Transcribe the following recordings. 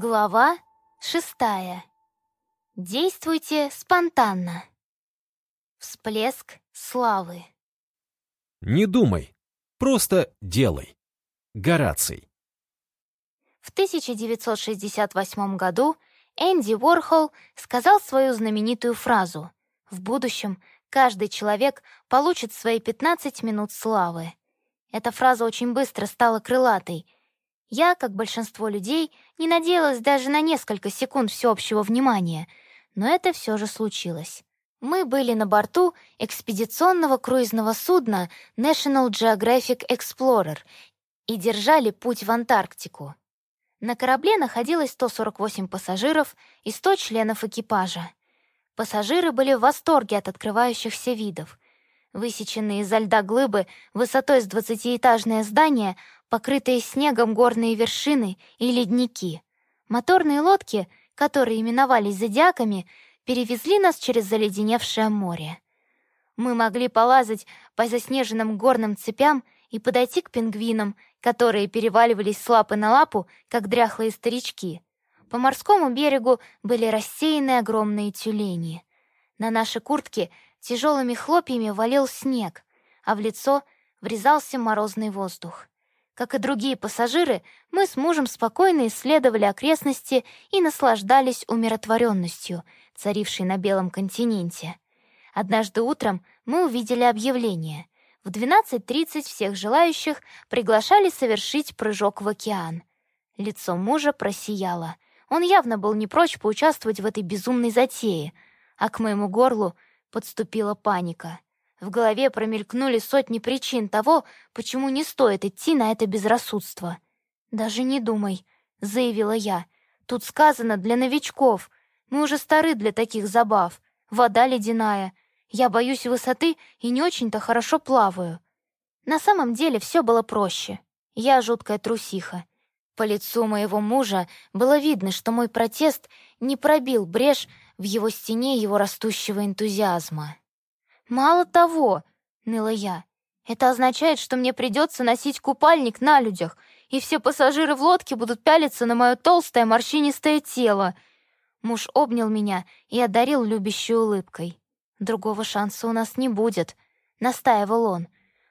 Глава шестая. Действуйте спонтанно. Всплеск славы. Не думай, просто делай. Гораций. В 1968 году Энди Уорхол сказал свою знаменитую фразу «В будущем каждый человек получит свои 15 минут славы». Эта фраза очень быстро стала крылатой — я, как большинство людей, не надеялась даже на несколько секунд всеобщего внимания, но это все же случилось. Мы были на борту экспедиционного круизного судна National Geographic Explorer и держали путь в Антарктику. На корабле находилось 148 пассажиров и 100 членов экипажа. Пассажиры были в восторге от открывающихся видов. Высеченные изо льда глыбы высотой с двадцатиэтажное здание покрытые снегом горные вершины и ледники. Моторные лодки, которые именовались зодиаками, перевезли нас через заледеневшее море. Мы могли полазать по заснеженным горным цепям и подойти к пингвинам, которые переваливались с лапы на лапу, как дряхлые старички. По морскому берегу были рассеяны огромные тюлени. На наши куртки тяжелыми хлопьями валил снег, а в лицо врезался морозный воздух. Как и другие пассажиры, мы с мужем спокойно исследовали окрестности и наслаждались умиротворенностью, царившей на Белом континенте. Однажды утром мы увидели объявление. В 12.30 всех желающих приглашали совершить прыжок в океан. Лицо мужа просияло. Он явно был не прочь поучаствовать в этой безумной затее, а к моему горлу подступила паника. В голове промелькнули сотни причин того, почему не стоит идти на это безрассудство. «Даже не думай», — заявила я. «Тут сказано для новичков. Мы уже стары для таких забав. Вода ледяная. Я боюсь высоты и не очень-то хорошо плаваю». На самом деле все было проще. Я жуткая трусиха. По лицу моего мужа было видно, что мой протест не пробил брешь в его стене его растущего энтузиазма. «Мало того», — ныла я, — «это означает, что мне придется носить купальник на людях, и все пассажиры в лодке будут пялиться на мое толстое морщинистое тело». Муж обнял меня и одарил любящей улыбкой. «Другого шанса у нас не будет», — настаивал он.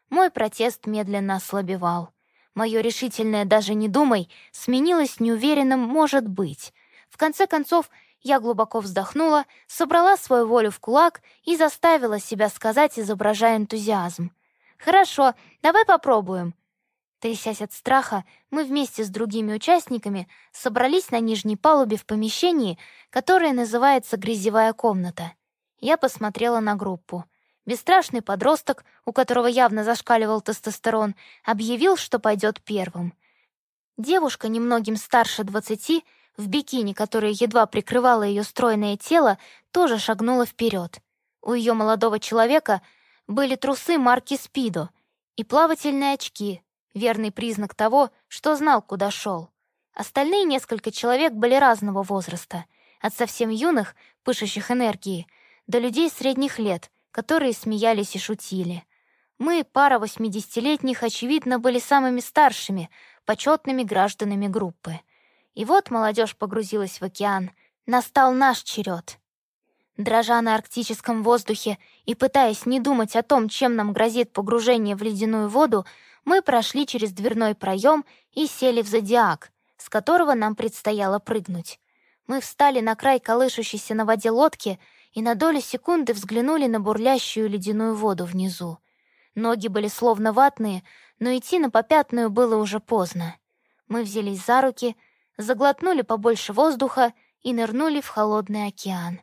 Мой протест медленно ослабевал. Мое решительное «даже не думай» сменилось неуверенным «может быть». В конце концов, я глубоко вздохнула, собрала свою волю в кулак и заставила себя сказать, изображая энтузиазм. «Хорошо, давай попробуем». Трясясь от страха, мы вместе с другими участниками собрались на нижней палубе в помещении, которое называется «грязевая комната». Я посмотрела на группу. Бесстрашный подросток, у которого явно зашкаливал тестостерон, объявил, что пойдет первым. Девушка, немногим старше двадцати, в бикини, которое едва прикрывало ее стройное тело, тоже шагнула вперед. У ее молодого человека были трусы марки «Спидо» и плавательные очки, верный признак того, что знал, куда шел. Остальные несколько человек были разного возраста, от совсем юных, пышущих энергией, до людей средних лет, которые смеялись и шутили. Мы, пара восьмидесятилетних, очевидно, были самыми старшими, почетными гражданами группы. И вот молодежь погрузилась в океан. Настал наш черед. Дрожа на арктическом воздухе и пытаясь не думать о том, чем нам грозит погружение в ледяную воду, мы прошли через дверной проем и сели в зодиак, с которого нам предстояло прыгнуть. Мы встали на край колышущейся на воде лодки и на долю секунды взглянули на бурлящую ледяную воду внизу. Ноги были словно ватные, но идти на попятную было уже поздно. Мы взялись за руки — заглотнули побольше воздуха и нырнули в холодный океан.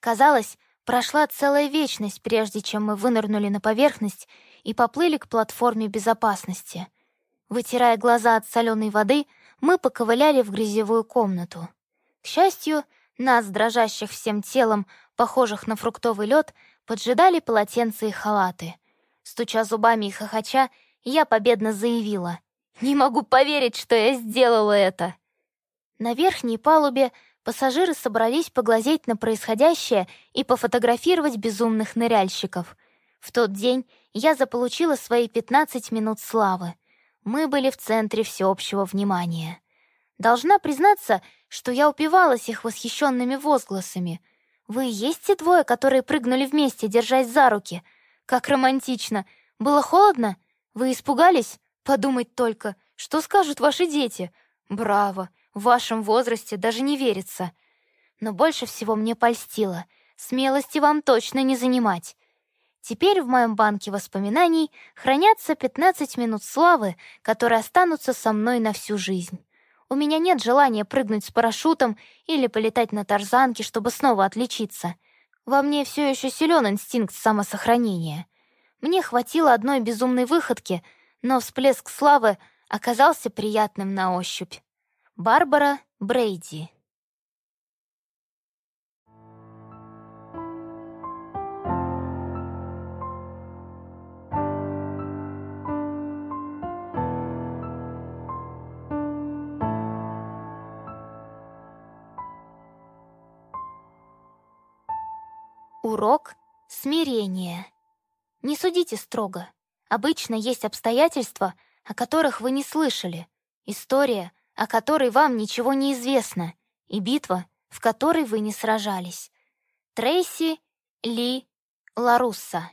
Казалось, прошла целая вечность, прежде чем мы вынырнули на поверхность и поплыли к платформе безопасности. Вытирая глаза от соленой воды, мы поковыляли в грязевую комнату. К счастью, нас, дрожащих всем телом, похожих на фруктовый лед, поджидали полотенца и халаты. Стуча зубами и хохоча, я победно заявила. «Не могу поверить, что я сделала это!» На верхней палубе пассажиры собрались поглазеть на происходящее и пофотографировать безумных ныряльщиков. В тот день я заполучила свои 15 минут славы. Мы были в центре всеобщего внимания. Должна признаться, что я упивалась их восхищенными возгласами. «Вы есть те двое, которые прыгнули вместе, держась за руки? Как романтично! Было холодно? Вы испугались? Подумать только, что скажут ваши дети? Браво! В вашем возрасте даже не верится. Но больше всего мне польстило. Смелости вам точно не занимать. Теперь в моем банке воспоминаний хранятся 15 минут славы, которые останутся со мной на всю жизнь. У меня нет желания прыгнуть с парашютом или полетать на тарзанке, чтобы снова отличиться. Во мне все еще силен инстинкт самосохранения. Мне хватило одной безумной выходки, но всплеск славы оказался приятным на ощупь. Барбара Брейди Урок смирения. Не судите строго. Обычно есть обстоятельства, о которых вы не слышали, история, о которой вам ничего не известно, и битва, в которой вы не сражались. Трейси Ли Ларусса.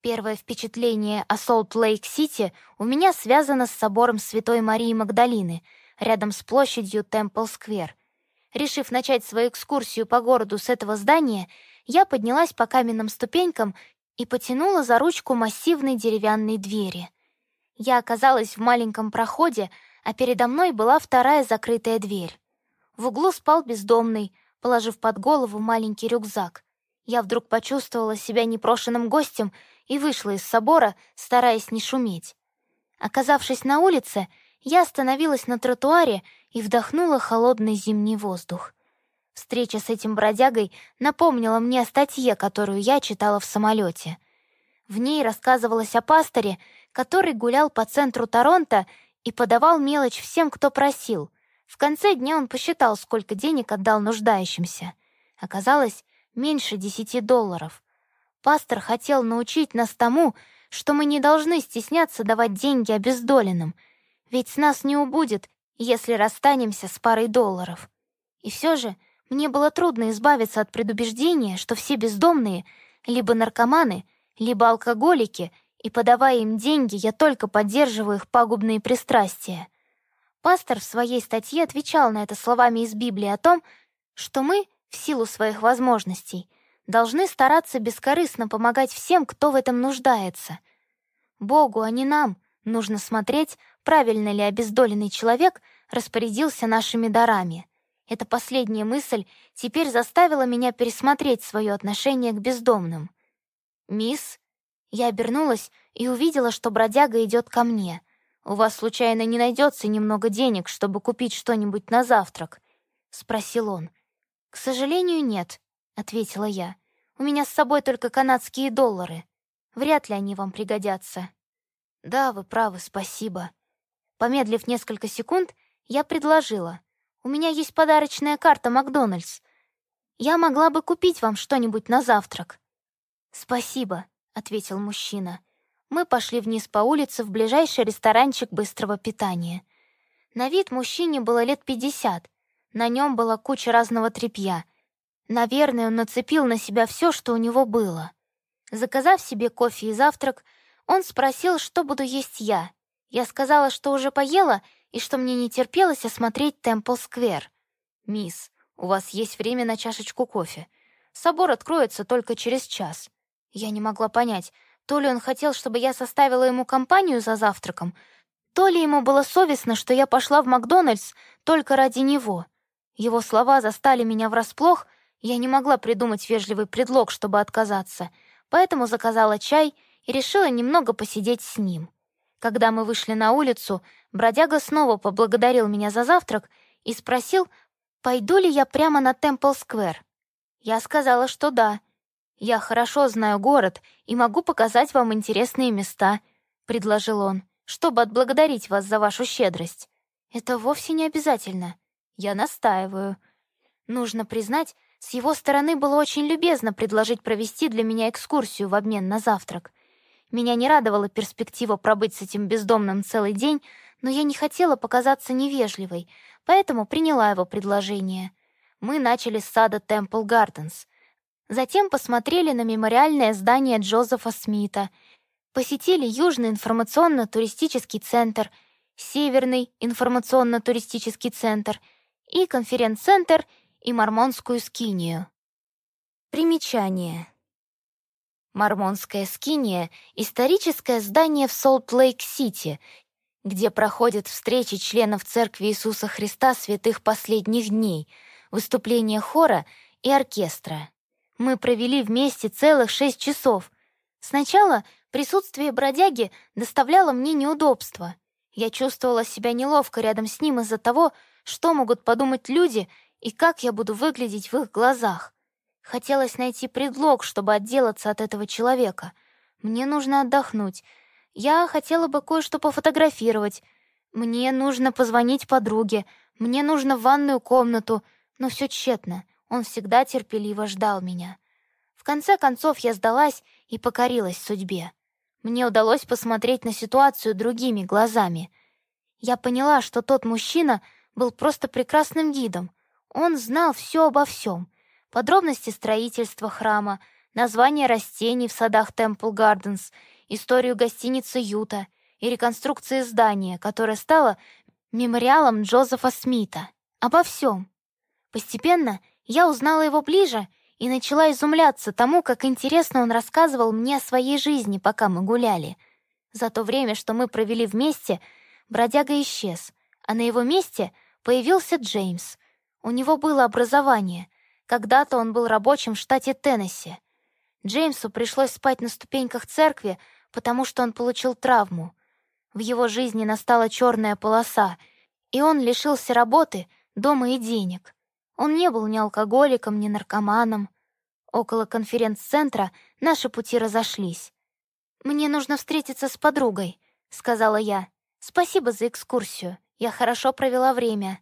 Первое впечатление о Солт-Лейк-Сити у меня связано с собором Святой Марии Магдалины, рядом с площадью Темпл-Сквер — Решив начать свою экскурсию по городу с этого здания, я поднялась по каменным ступенькам и потянула за ручку массивной деревянной двери. Я оказалась в маленьком проходе, а передо мной была вторая закрытая дверь. В углу спал бездомный, положив под голову маленький рюкзак. Я вдруг почувствовала себя непрошенным гостем и вышла из собора, стараясь не шуметь. Оказавшись на улице, я остановилась на тротуаре и вдохнула холодный зимний воздух. Встреча с этим бродягой напомнила мне о статье, которую я читала в самолете. В ней рассказывалось о пасторе, который гулял по центру Торонто и подавал мелочь всем, кто просил. В конце дня он посчитал, сколько денег отдал нуждающимся. Оказалось, меньше десяти долларов. Пастор хотел научить нас тому, что мы не должны стесняться давать деньги обездоленным — ведь с нас не убудет, если расстанемся с парой долларов. И все же мне было трудно избавиться от предубеждения, что все бездомные либо наркоманы, либо алкоголики, и, подавая им деньги, я только поддерживаю их пагубные пристрастия. Пастор в своей статье отвечал на это словами из Библии о том, что мы, в силу своих возможностей, должны стараться бескорыстно помогать всем, кто в этом нуждается. Богу, а не нам, нужно смотреть, правильно ли обездоленный человек распорядился нашими дарами. Эта последняя мысль теперь заставила меня пересмотреть свое отношение к бездомным. «Мисс?» Я обернулась и увидела, что бродяга идет ко мне. «У вас, случайно, не найдется немного денег, чтобы купить что-нибудь на завтрак?» — спросил он. «К сожалению, нет», — ответила я. «У меня с собой только канадские доллары. Вряд ли они вам пригодятся». «Да, вы правы, спасибо», Помедлив несколько секунд, я предложила. «У меня есть подарочная карта Макдональдс. Я могла бы купить вам что-нибудь на завтрак». «Спасибо», — ответил мужчина. Мы пошли вниз по улице в ближайший ресторанчик быстрого питания. На вид мужчине было лет пятьдесят. На нем была куча разного тряпья. Наверное, он нацепил на себя все, что у него было. Заказав себе кофе и завтрак, он спросил, что буду есть я, я сказала, что уже поела и что мне не терпелось осмотреть Темпл-сквер. «Мисс, у вас есть время на чашечку кофе. Собор откроется только через час». Я не могла понять, то ли он хотел, чтобы я составила ему компанию за завтраком, то ли ему было совестно, что я пошла в Макдональдс только ради него. Его слова застали меня врасплох, я не могла придумать вежливый предлог, чтобы отказаться, поэтому заказала чай и решила немного посидеть с ним. Когда мы вышли на улицу, бродяга снова поблагодарил меня за завтрак и спросил, пойду ли я прямо на Темпл-сквер. Я сказала, что да. «Я хорошо знаю город и могу показать вам интересные места», — предложил он, «чтобы отблагодарить вас за вашу щедрость». «Это вовсе не обязательно. Я настаиваю». Нужно признать, с его стороны было очень любезно предложить провести для меня экскурсию в обмен на завтрак — меня не радовала перспектива пробыть с этим бездомным целый день, но я не хотела показаться невежливой, поэтому приняла его предложение. Мы начали с сада Темпл Гарденс. Затем посмотрели на мемориальное здание Джозефа Смита, посетили Южный информационно-туристический центр, Северный информационно-туристический центр и конференц-центр и Мормонскую скинию. Примечание. Мормонская скиния — историческое здание в Солт-Лейк-Сити, где проходят встречи членов Церкви Иисуса Христа святых последних дней, выступления хора и оркестра. Мы провели вместе целых шесть часов. Сначала присутствие бродяги доставляло мне неудобства. Я чувствовала себя неловко рядом с ним из-за того, что могут подумать люди и как я буду выглядеть в их глазах. Хотелось найти предлог, чтобы отделаться от этого человека. Мне нужно отдохнуть. Я хотела бы кое-что пофотографировать. Мне нужно позвонить подруге. Мне нужно в ванную комнату. Но все тщетно. Он всегда терпеливо ждал меня. В конце концов я сдалась и покорилась судьбе. Мне удалось посмотреть на ситуацию другими глазами. Я поняла, что тот мужчина был просто прекрасным гидом. Он знал все обо всем подробности строительства храма, названия растений в садах Темпл Гарденс, историю гостиницы Юта и реконструкции здания, которое стало мемориалом Джозефа Смита. Обо всем. Постепенно я узнала его ближе и начала изумляться тому, как интересно он рассказывал мне о своей жизни, пока мы гуляли. За то время, что мы провели вместе, бродяга исчез, а на его месте появился Джеймс. У него было образование, когда-то он был рабочим в штате Теннесси. Джеймсу пришлось спать на ступеньках церкви, потому что он получил травму. В его жизни настала черная полоса, и он лишился работы, дома и денег. Он не был ни алкоголиком, ни наркоманом. Около конференц-центра наши пути разошлись. «Мне нужно встретиться с подругой», — сказала я. «Спасибо за экскурсию. Я хорошо провела время».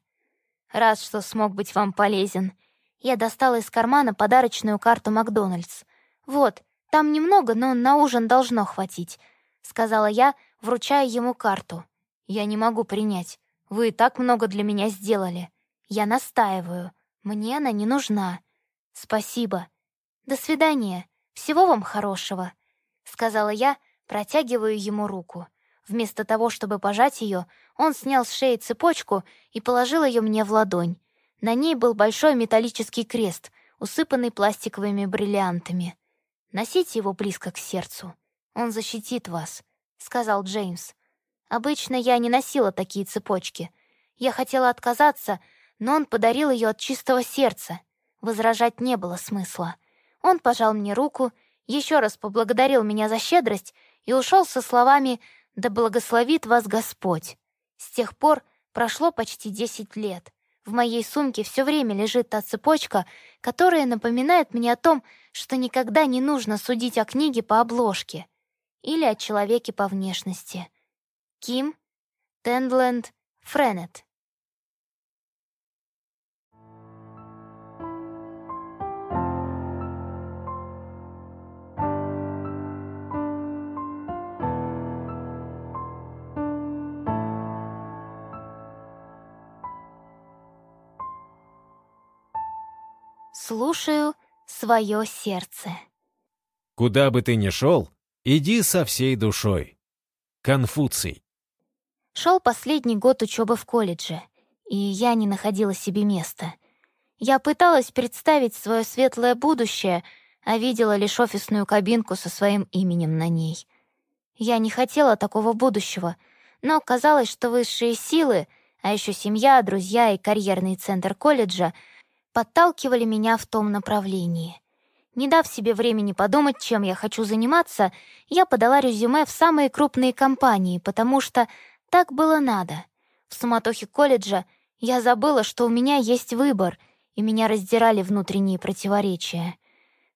«Рад, что смог быть вам полезен», я достала из кармана подарочную карту Макдональдс. «Вот, там немного, но на ужин должно хватить», — сказала я, вручая ему карту. «Я не могу принять. Вы и так много для меня сделали. Я настаиваю. Мне она не нужна. Спасибо. До свидания. Всего вам хорошего», — сказала я, протягиваю ему руку. Вместо того, чтобы пожать ее, он снял с шеи цепочку и положил ее мне в ладонь. На ней был большой металлический крест, усыпанный пластиковыми бриллиантами. «Носите его близко к сердцу. Он защитит вас», — сказал Джеймс. «Обычно я не носила такие цепочки. Я хотела отказаться, но он подарил ее от чистого сердца. Возражать не было смысла. Он пожал мне руку, еще раз поблагодарил меня за щедрость и ушел со словами «Да благословит вас Господь». С тех пор прошло почти десять лет. В моей сумке все время лежит та цепочка, которая напоминает мне о том, что никогда не нужно судить о книге по обложке или о человеке по внешности. Ким Тендленд Френет Слушаю свое сердце. Куда бы ты ни шел, иди со всей душой. Конфуций. Шел последний год учебы в колледже, и я не находила себе места. Я пыталась представить свое светлое будущее, а видела лишь офисную кабинку со своим именем на ней. Я не хотела такого будущего, но казалось, что высшие силы, а еще семья, друзья и карьерный центр колледжа — подталкивали меня в том направлении. Не дав себе времени подумать, чем я хочу заниматься, я подала резюме в самые крупные компании, потому что так было надо. В суматохе колледжа я забыла, что у меня есть выбор, и меня раздирали внутренние противоречия.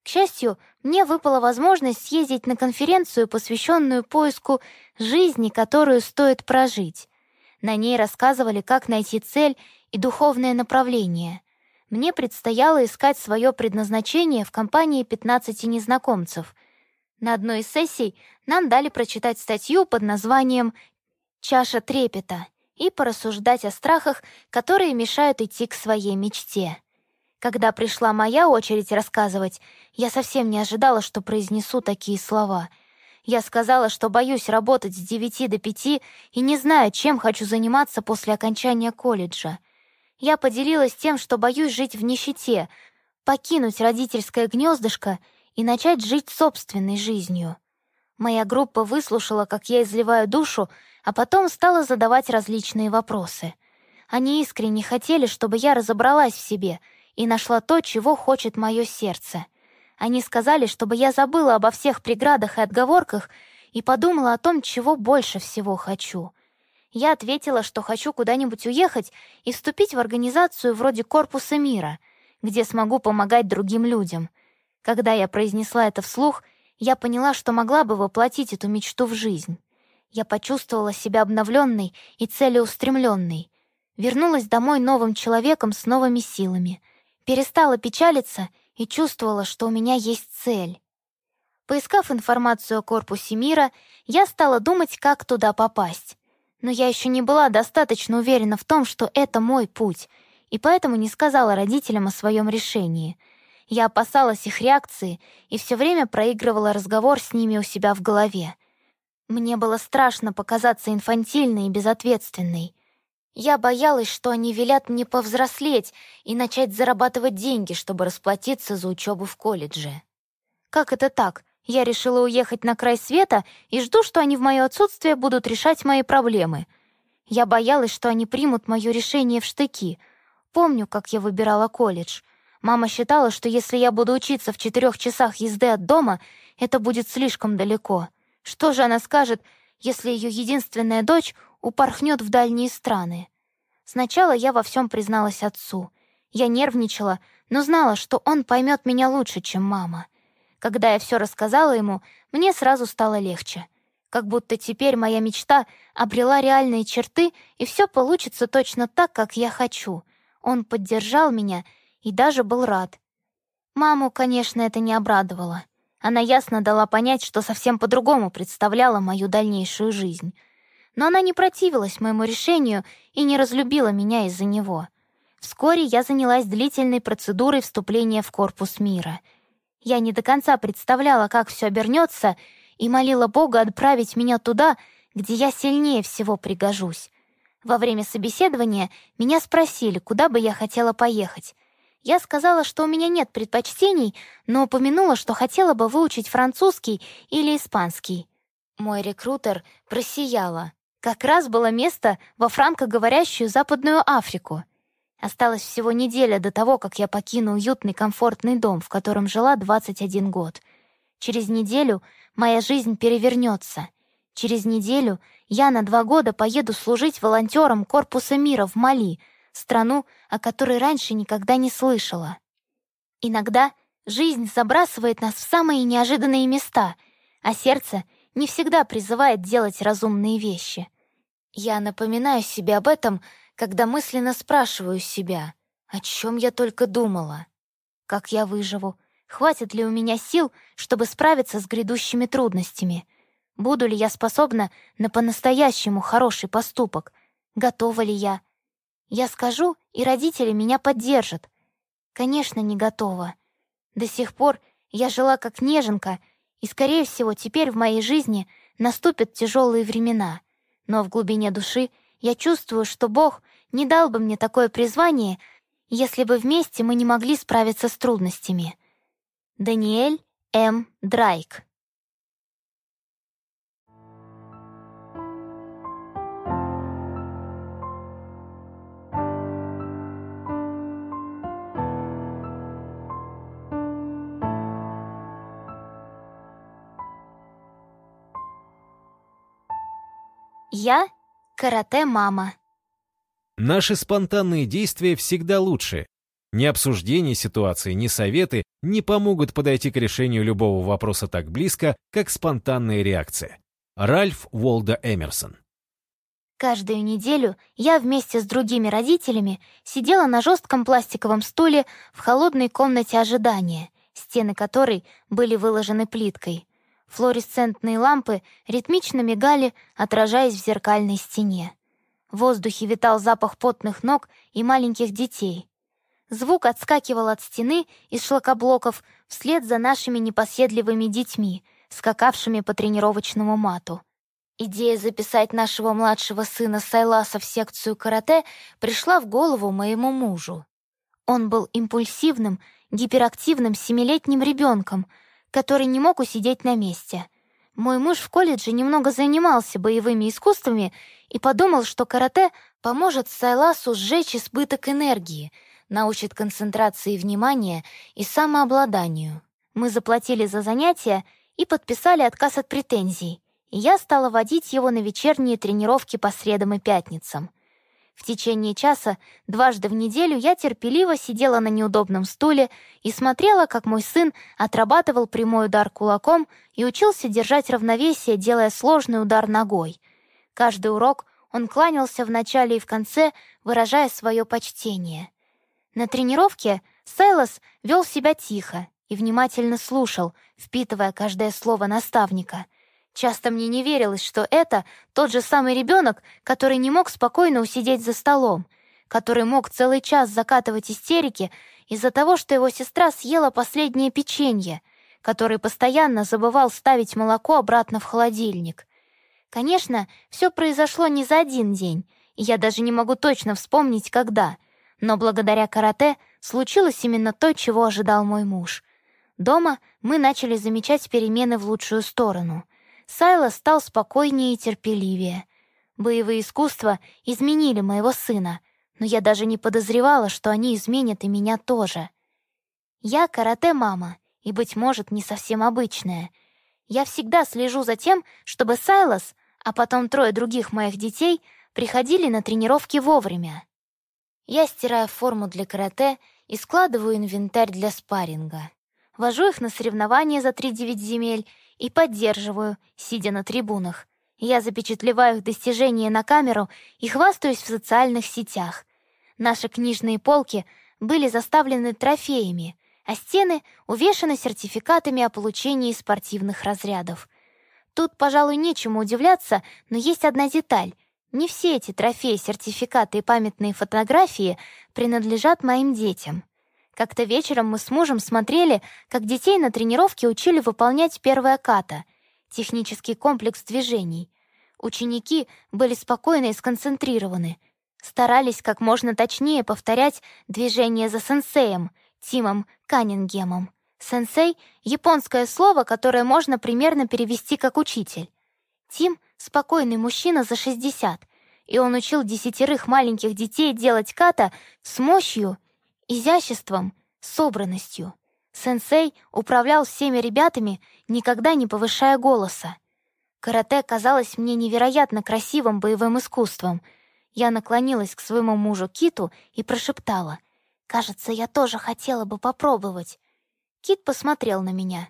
К счастью, мне выпала возможность съездить на конференцию, посвященную поиску жизни, которую стоит прожить. На ней рассказывали, как найти цель и духовное направление мне предстояло искать свое предназначение в компании 15 незнакомцев. На одной из сессий нам дали прочитать статью под названием «Чаша трепета» и порассуждать о страхах, которые мешают идти к своей мечте. Когда пришла моя очередь рассказывать, я совсем не ожидала, что произнесу такие слова. Я сказала, что боюсь работать с девяти до пяти и не знаю, чем хочу заниматься после окончания колледжа. Я поделилась тем, что боюсь жить в нищете, покинуть родительское гнездышко и начать жить собственной жизнью. Моя группа выслушала, как я изливаю душу, а потом стала задавать различные вопросы. Они искренне хотели, чтобы я разобралась в себе и нашла то, чего хочет мое сердце. Они сказали, чтобы я забыла обо всех преградах и отговорках и подумала о том, чего больше всего хочу. Я ответила, что хочу куда-нибудь уехать и вступить в организацию вроде Корпуса мира, где смогу помогать другим людям. Когда я произнесла это вслух — я поняла, что могла бы воплотить эту мечту в жизнь. Я почувствовала себя обновленной и целеустремленной. Вернулась домой новым человеком с новыми силами. Перестала печалиться и чувствовала, что у меня есть цель. Поискав информацию о корпусе мира, я стала думать, как туда попасть. Но я еще не была достаточно уверена в том, что это мой путь, и поэтому не сказала родителям о своем решении — я опасалась их реакции и все время проигрывала разговор с ними у себя в голове. Мне было страшно показаться инфантильной и безответственной. Я боялась, что они велят мне повзрослеть и начать зарабатывать деньги, чтобы расплатиться за учебу в колледже. Как это так? Я решила уехать на край света и жду, что они в мое отсутствие будут решать мои проблемы. Я боялась, что они примут мое решение в штыки. Помню, как я выбирала колледж — Мама считала, что если я буду учиться в четырех часах езды от дома, это будет слишком далеко. Что же она скажет, если ее единственная дочь упорхнет в дальние страны? Сначала я во всем призналась отцу. Я нервничала, но знала, что он поймет меня лучше, чем мама. Когда я все рассказала ему, мне сразу стало легче. Как будто теперь моя мечта обрела реальные черты, и все получится точно так, как я хочу. Он поддержал меня — и даже был рад. Маму, конечно, это не обрадовало. Она ясно дала понять, что совсем по-другому представляла мою дальнейшую жизнь. Но она не противилась моему решению и не разлюбила меня из-за него. Вскоре я занялась длительной процедурой вступления в корпус мира. Я не до конца представляла, как все обернется, и молила Бога отправить меня туда, где я сильнее всего пригожусь. Во время собеседования меня спросили, куда бы я хотела поехать. Я сказала, что у меня нет предпочтений, но упомянула, что хотела бы выучить французский или испанский. Мой рекрутер просияла. Как раз было место во франкоговорящую Западную Африку. Осталось всего неделя до того, как я покину уютный комфортный дом, в котором жила 21 год. Через неделю моя жизнь перевернется. Через неделю я на два года поеду служить волонтером Корпуса мира в Мали — страну, о которой раньше никогда не слышала. Иногда жизнь забрасывает нас в самые неожиданные места, а сердце не всегда призывает делать разумные вещи. Я напоминаю себе об этом, когда мысленно спрашиваю себя, о чем я только думала. Как я выживу? Хватит ли у меня сил, чтобы справиться с грядущими трудностями? Буду ли я способна на по-настоящему хороший поступок? Готова ли я? Я скажу, и родители меня поддержат. Конечно, не готова. До сих пор я жила как неженка, и, скорее всего, теперь в моей жизни наступят тяжелые времена. Но в глубине души я чувствую, что Бог не дал бы мне такое призвание, если бы вместе мы не могли справиться с трудностями. Даниэль М. Драйк Я — карате-мама. Наши спонтанные действия всегда лучше. Ни обсуждение ситуации, ни советы не помогут подойти к решению любого вопроса так близко, как спонтанная реакция. Ральф Уолда Эмерсон Каждую неделю я вместе с другими родителями сидела на жестком пластиковом стуле в холодной комнате ожидания, стены которой были выложены плиткой. Флуоресцентные лампы ритмично мигали, отражаясь в зеркальной стене. В воздухе витал запах потных ног и маленьких детей. Звук отскакивал от стены из шлакоблоков вслед за нашими непоседливыми детьми, скакавшими по тренировочному мату. Идея записать нашего младшего сына Сайласа в секцию карате пришла в голову моему мужу. Он был импульсивным, гиперактивным семилетним ребенком, который не мог усидеть на месте. Мой муж в колледже немного занимался боевыми искусствами и подумал, что карате поможет Сайласу сжечь избыток энергии, научит концентрации внимания и самообладанию. Мы заплатили за занятия и подписали отказ от претензий, я стала водить его на вечерние тренировки по средам и пятницам. В течение часа дважды в неделю я терпеливо сидела на неудобном стуле и смотрела, как мой сын отрабатывал прямой удар кулаком и учился держать равновесие, делая сложный удар ногой. Каждый урок он кланялся в начале и в конце, выражая свое почтение. На тренировке Сайлос вел себя тихо и внимательно слушал, впитывая каждое слово наставника — Часто мне не верилось, что это тот же самый ребенок, который не мог спокойно усидеть за столом, который мог целый час закатывать истерики из-за того, что его сестра съела последнее печенье, который постоянно забывал ставить молоко обратно в холодильник. Конечно, все произошло не за один день, и я даже не могу точно вспомнить, когда, но благодаря карате случилось именно то, чего ожидал мой муж. Дома мы начали замечать перемены в лучшую сторону — Сайла стал спокойнее и терпеливее. Боевые искусства изменили моего сына, но я даже не подозревала, что они изменят и меня тоже. Я карате-мама, и, быть может, не совсем обычная. Я всегда слежу за тем, чтобы Сайлас, а потом трое других моих детей, приходили на тренировки вовремя. Я стираю форму для карате и складываю инвентарь для спарринга. Вожу их на соревнования за 3-9 земель и поддерживаю, сидя на трибунах. Я запечатлеваю их достижения на камеру и хвастаюсь в социальных сетях. Наши книжные полки были заставлены трофеями, а стены увешаны сертификатами о получении спортивных разрядов. Тут, пожалуй, нечему удивляться, но есть одна деталь. Не все эти трофеи, сертификаты и памятные фотографии принадлежат моим детям. Как-то вечером мы с мужем смотрели, как детей на тренировке учили выполнять первое ката — технический комплекс движений. Ученики были спокойны и сконцентрированы, старались как можно точнее повторять движения за сенсеем, Тимом Каннингемом. Сенсей — японское слово, которое можно примерно перевести как «учитель». Тим — спокойный мужчина за 60, и он учил десятерых маленьких детей делать ката с мощью изяществом, собранностью. Сенсей управлял всеми ребятами, никогда не повышая голоса. Карате казалось мне невероятно красивым боевым искусством. Я наклонилась к своему мужу Киту и прошептала. «Кажется, я тоже хотела бы попробовать». Кит посмотрел на меня.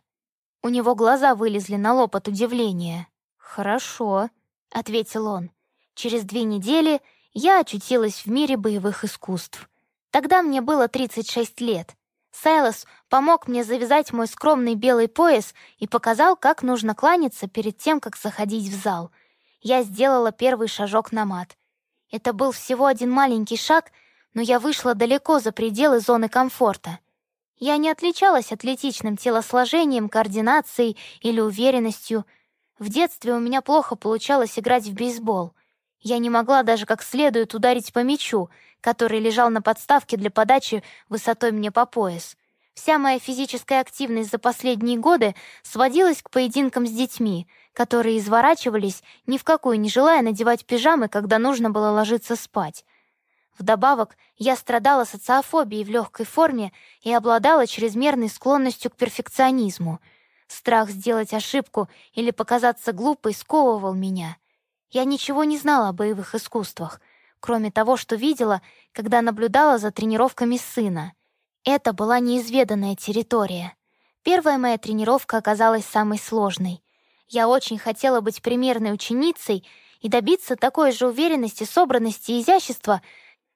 У него глаза вылезли на лоб от удивления. «Хорошо», — ответил он. «Через две недели я очутилась в мире боевых искусств». Тогда мне было 36 лет. Сайлос помог мне завязать мой скромный белый пояс и показал, как нужно кланяться перед тем, как заходить в зал. Я сделала первый шажок на мат. Это был всего один маленький шаг, но я вышла далеко за пределы зоны комфорта. Я не отличалась атлетичным телосложением, координацией или уверенностью. В детстве у меня плохо получалось играть в бейсбол. Я не могла даже как следует ударить по мячу, который лежал на подставке для подачи высотой мне по пояс. Вся моя физическая активность за последние годы сводилась к поединкам с детьми, которые изворачивались, ни в какую не желая надевать пижамы, когда нужно было ложиться спать. Вдобавок, я страдала социофобией в легкой форме и обладала чрезмерной склонностью к перфекционизму. Страх сделать ошибку или показаться глупой сковывал меня. Я ничего не знала о боевых искусствах — кроме того, что видела, когда наблюдала за тренировками сына. Это была неизведанная территория. Первая моя тренировка оказалась самой сложной. Я очень хотела быть примерной ученицей и добиться такой же уверенности, собранности и изящества,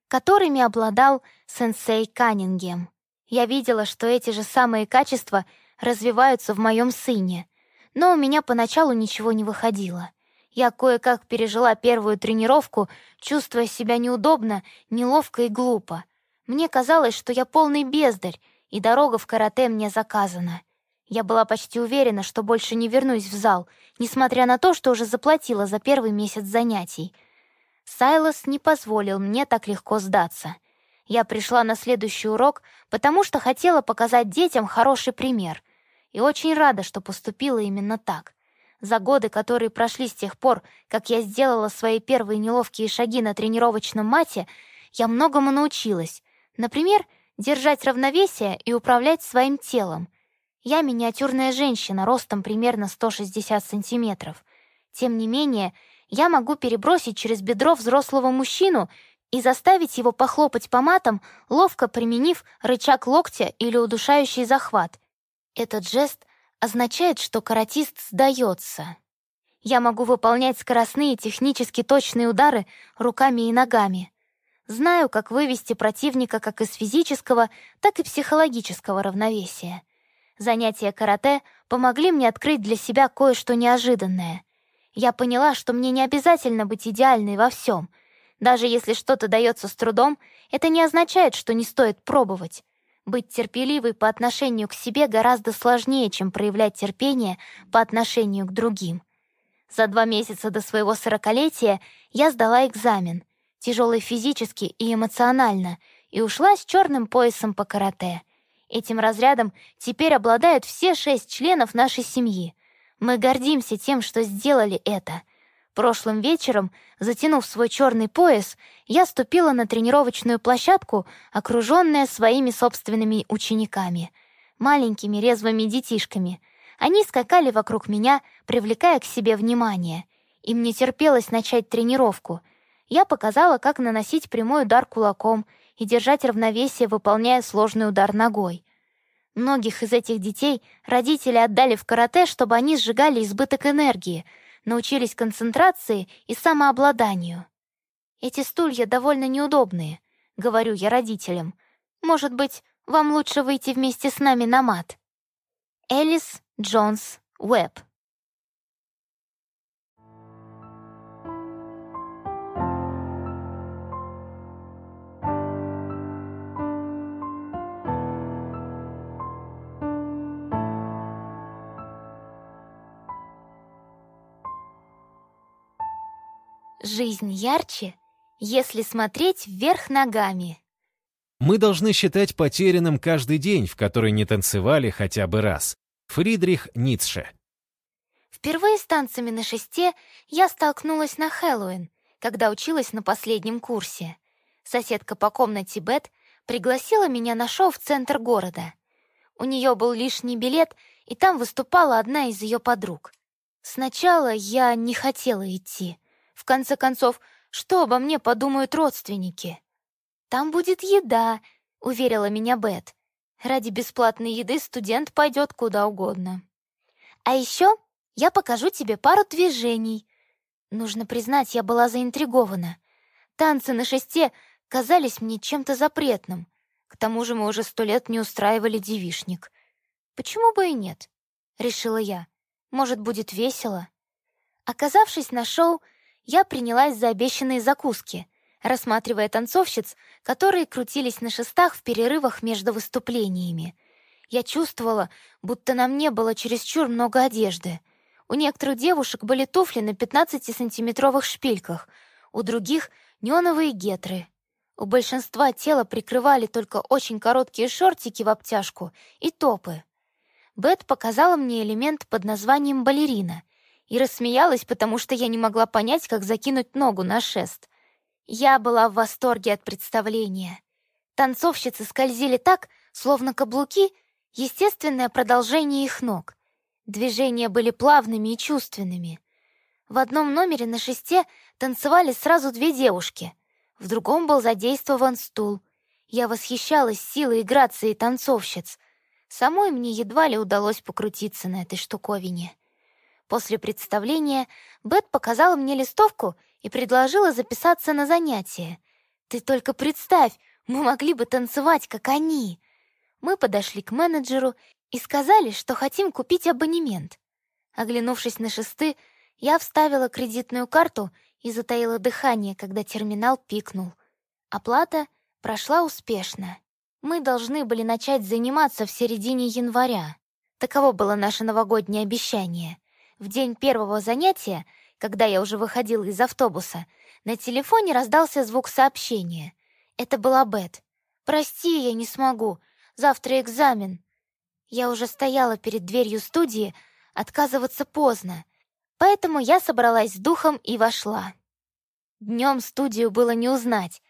которыми обладал сенсей Каннингем. Я видела, что эти же самые качества развиваются в моем сыне, но у меня поначалу ничего не выходило. Я кое-как пережила первую тренировку, чувствуя себя неудобно, неловко и глупо. Мне казалось, что я полный бездарь, и дорога в карате мне заказана. Я была почти уверена, что больше не вернусь в зал, несмотря на то, что уже заплатила за первый месяц занятий. Сайлос не позволил мне так легко сдаться. Я пришла на следующий урок, потому что хотела показать детям хороший пример. И очень рада, что поступила именно так. За годы, которые прошли с тех пор, как я сделала свои первые неловкие шаги на тренировочном мате, я многому научилась. Например, держать равновесие и управлять своим телом — я миниатюрная женщина, ростом примерно 160 сантиметров. Тем не менее, я могу перебросить через бедро взрослого мужчину и заставить его похлопать по матам, ловко применив рычаг локтя или удушающий захват. Этот жест означает, что каратист сдается. Я могу выполнять скоростные технически точные удары руками и ногами. Знаю, как вывести противника как из физического, так и психологического равновесия. Занятия карате помогли мне открыть для себя кое-что неожиданное. Я поняла, что мне не обязательно быть идеальной во всем. Даже если что-то дается с трудом, это не означает, что не стоит пробовать. Быть терпеливой по отношению к себе гораздо сложнее, чем проявлять терпение по отношению к другим. За два месяца до своего сорокалетия я сдала экзамен, тяжелый физически и эмоционально, и ушла с черным поясом по карате — Этим разрядом теперь обладают все шесть членов нашей семьи. Мы гордимся тем, что сделали это. Прошлым вечером, затянув свой черный пояс, я ступила на тренировочную площадку, окруженная своими собственными учениками, маленькими резвыми детишками. Они скакали вокруг меня, привлекая к себе внимание. Им не терпелось начать тренировку. Я показала, как наносить прямой удар кулаком — и держать равновесие, выполняя сложный удар ногой. Многих из этих детей родители отдали в карате, чтобы они сжигали избыток энергии, научились концентрации и самообладанию. «Эти стулья довольно неудобные», — говорю я родителям. «Может быть, вам лучше выйти вместе с нами на мат?» Элис Джонс Уэбб Жизнь ярче, если смотреть вверх ногами. Мы должны считать потерянным каждый день, в который не танцевали хотя бы раз. Фридрих Ницше. Впервые с танцами на шесте я столкнулась на Хэллоуин, когда училась на последнем курсе. Соседка по комнате Бет пригласила меня на шоу в центр города. У нее был лишний билет, и там выступала одна из ее подруг. Сначала я не хотела идти — в конце концов, что обо мне подумают родственники? Там будет еда, уверила меня Бет. Ради бесплатной еды студент пойдет куда угодно. А еще я покажу тебе пару движений. Нужно признать, я была заинтригована. Танцы на шесте казались мне чем-то запретным. К тому же мы уже сто лет не устраивали девишник. Почему бы и нет? Решила я. Может, будет весело? Оказавшись на шоу, я принялась за обещанные закуски, рассматривая танцовщиц, которые крутились на шестах в перерывах между выступлениями. Я чувствовала, будто на мне было чересчур много одежды. У некоторых девушек были туфли на 15-сантиметровых шпильках, у других — неоновые гетры. У большинства тело прикрывали только очень короткие шортики в обтяжку и топы. Бет показала мне элемент под названием балерина, и рассмеялась, потому что я не могла понять, как закинуть ногу на шест. Я была в восторге от представления. Танцовщицы скользили так, словно каблуки — естественное продолжение их ног. Движения были плавными и чувственными. В одном номере на шесте танцевали сразу две девушки, в другом был задействован стул. Я восхищалась силой и грацией танцовщиц. Самой мне едва ли удалось покрутиться на этой штуковине. После представления Бет показала мне листовку и предложила записаться на занятия. «Ты только представь, мы могли бы танцевать, как они!» Мы подошли к менеджеру и сказали, что хотим купить абонемент. Оглянувшись на шесты, Я вставила кредитную карту и затаила дыхание, когда терминал пикнул. Оплата прошла успешно. Мы должны были начать заниматься в середине января. Таково было наше новогоднее обещание. В день первого занятия, когда я уже выходила из автобуса, на телефоне раздался звук сообщения. Это была Бет. «Прости, я не смогу. Завтра экзамен». Я уже стояла перед дверью студии, отказываться поздно. Поэтому я собралась с духом и вошла. Днем студию было не узнать.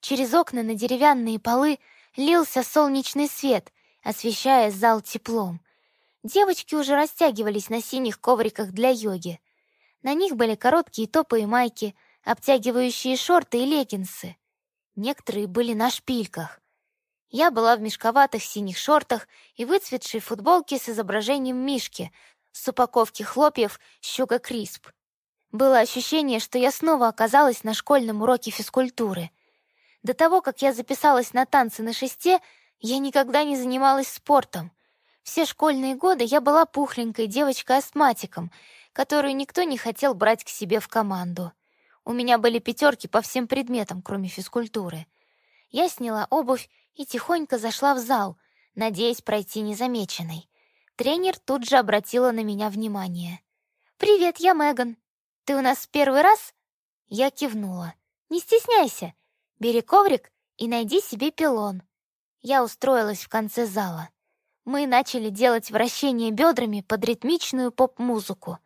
Через окна на деревянные полы лился солнечный свет, освещая зал теплом. Девочки уже растягивались на синих ковриках для йоги. На них были короткие топы и майки, обтягивающие шорты и леггинсы. Некоторые были на шпильках. Я была в мешковатых синих шортах и выцветшей футболке с изображением мишки с упаковки хлопьев «Щука Крисп». Было ощущение, что я снова оказалась на школьном уроке физкультуры. До того, как я записалась на танцы на шесте, я никогда не занималась спортом. Все школьные годы я была пухленькой девочкой-астматиком, которую никто не хотел брать к себе в команду. У меня были пятерки по всем предметам, кроме физкультуры. Я сняла обувь и тихонько зашла в зал, надеясь пройти незамеченной. Тренер тут же обратила на меня внимание. «Привет, я Меган. Ты у нас первый раз?» Я кивнула. «Не стесняйся. Бери коврик и найди себе пилон». Я устроилась в конце зала. Мы начали делать вращение бедрами под ритмичную поп-музыку.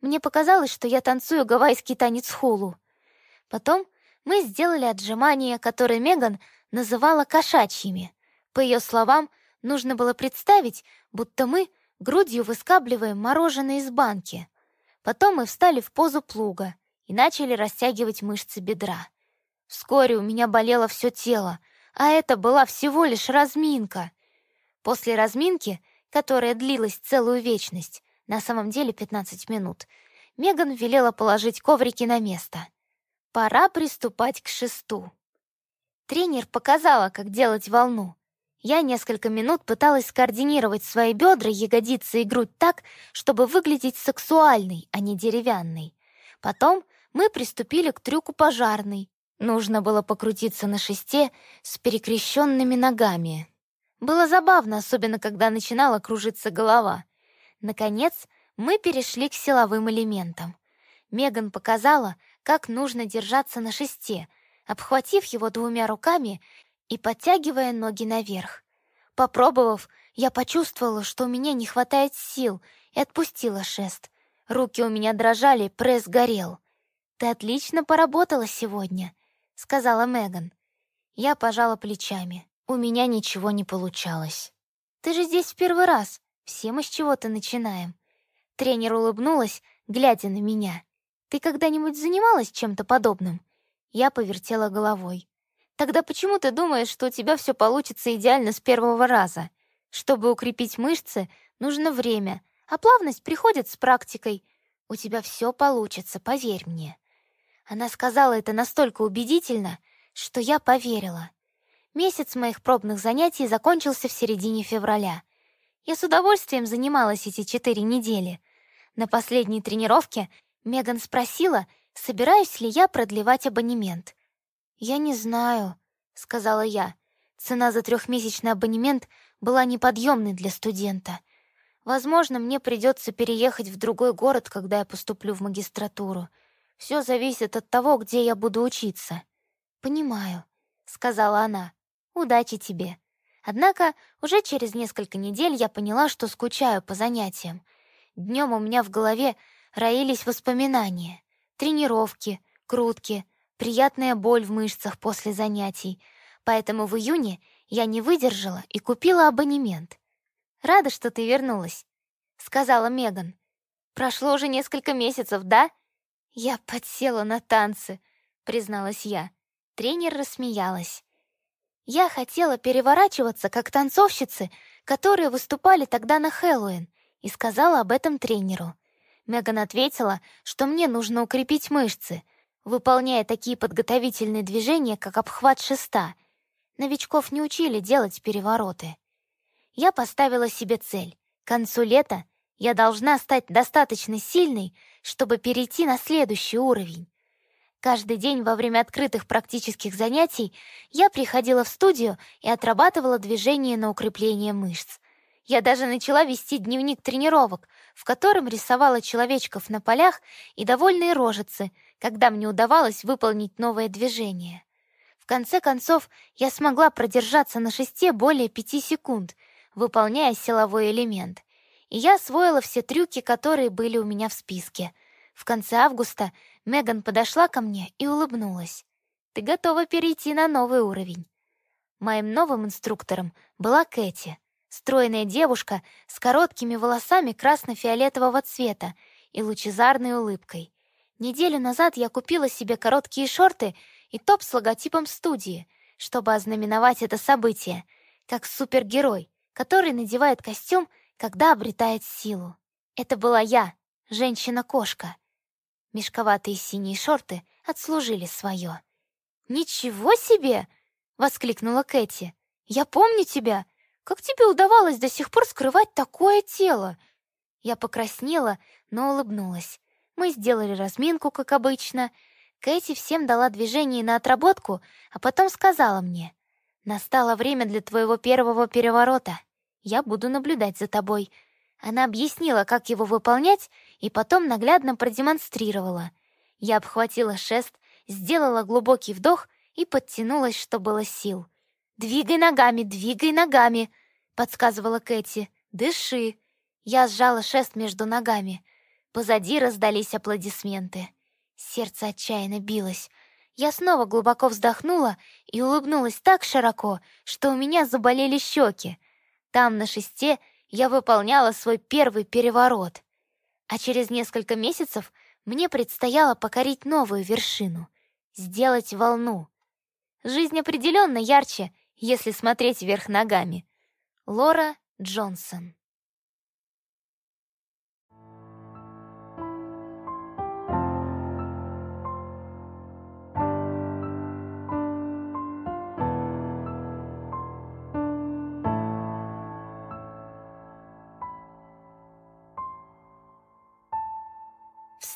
Мне показалось, что я танцую гавайский танец хулу. Потом мы сделали отжимания, которые Меган называла кошачьими. По ее словам, нужно было представить, будто мы грудью выскабливаем мороженое из банки. Потом мы встали в позу плуга и начали растягивать мышцы бедра. Вскоре у меня болело все тело, а это была всего лишь разминка. После разминки, которая длилась целую вечность, на самом деле 15 минут, Меган велела положить коврики на место. Пора приступать к шесту. Тренер показала, как делать волну. Я несколько минут пыталась скоординировать свои бедра, ягодицы и грудь так, чтобы выглядеть сексуальной, а не деревянной. Потом мы приступили к трюку пожарной. Нужно было покрутиться на шесте с перекрещенными ногами. Было забавно, особенно когда начинала кружиться голова. Наконец, мы перешли к силовым элементам. Меган показала, как нужно держаться на шесте, обхватив его двумя руками и подтягивая ноги наверх. Попробовав, я почувствовала, что у меня не хватает сил, и отпустила шест. Руки у меня дрожали, пресс горел. «Ты отлично поработала сегодня», — сказала Меган. Я пожала плечами. У меня ничего не получалось. «Ты же здесь в первый раз. Все мы с чего-то начинаем». Тренер улыбнулась, глядя на меня. «Ты когда-нибудь занималась чем-то подобным?» Я повертела головой. Тогда почему ты думаешь, что у тебя все получится идеально с первого раза? Чтобы укрепить мышцы, нужно время, а плавность приходит с практикой. У тебя все получится, поверь мне. Она сказала это настолько убедительно, что я поверила. Месяц моих пробных занятий закончился в середине февраля. Я с удовольствием занималась эти четыре недели. На последней тренировке Меган спросила, собираюсь ли я продлевать абонемент. «Я не знаю», — сказала я. Цена за трехмесячный абонемент была неподъемной для студента. Возможно, мне придется переехать в другой город, когда я поступлю в магистратуру. Все зависит от того, где я буду учиться. «Понимаю», — сказала она. «Удачи тебе». Однако уже через несколько недель я поняла, что скучаю по занятиям. Днем у меня в голове роились воспоминания. Тренировки, крутки, приятная боль в мышцах после занятий, поэтому в июне я не выдержала и купила абонемент. «Рада, что ты вернулась», — сказала Меган. «Прошло уже несколько месяцев, да?» «Я подсела на танцы», — призналась я. Тренер рассмеялась. Я хотела переворачиваться, как танцовщицы, которые выступали тогда на Хэллоуин, и сказала об этом тренеру. Меган ответила, что мне нужно укрепить мышцы — выполняя такие подготовительные движения, как обхват шеста. Новичков не учили делать перевороты. Я поставила себе цель — к концу лета Я должна стать достаточно сильной, чтобы перейти на следующий уровень. Каждый день во время открытых практических занятий я приходила в студию и отрабатывала движения на укрепление мышц. Я даже начала вести дневник тренировок, в котором рисовала человечков на полях и довольные рожицы, когда мне удавалось выполнить новое движение. В конце концов, я смогла продержаться на шесте более пяти секунд, выполняя силовой элемент. И я освоила все трюки, которые были у меня в списке. В конце августа Меган подошла ко мне и улыбнулась. «Ты готова перейти на новый уровень». Моим новым инструктором была Кэти — Стройная девушка с короткими волосами красно-фиолетового цвета и лучезарной улыбкой. Неделю назад я купила себе короткие шорты и топ с логотипом студии, чтобы ознаменовать это событие, как супергерой, который надевает костюм, когда обретает силу. Это была я, женщина-кошка. Мешковатые синие шорты отслужили свое. «Ничего себе!» — воскликнула Кэти. «Я помню тебя. Как тебе удавалось до сих пор скрывать такое тело?» Я покраснела, но улыбнулась. Мы сделали разминку, как обычно. Кэти всем дала движение на отработку, а потом сказала мне, «Настало время для твоего первого переворота. Я буду наблюдать за тобой». Она объяснила, как его выполнять, и потом наглядно продемонстрировала. Я обхватила шест, сделала глубокий вдох и подтянулась, что было сил. «Двигай ногами, двигай ногами!» — подсказывала Кэти. «Дыши!» Я сжала шест между ногами. Позади раздались аплодисменты. Сердце отчаянно билось. Я снова глубоко вздохнула и улыбнулась так широко, что у меня заболели щеки. Там, на шесте, я выполняла свой первый переворот. А через несколько месяцев мне предстояло покорить новую вершину — сделать волну. Жизнь определенно ярче — если смотреть вверх ногами. Лора Джонсон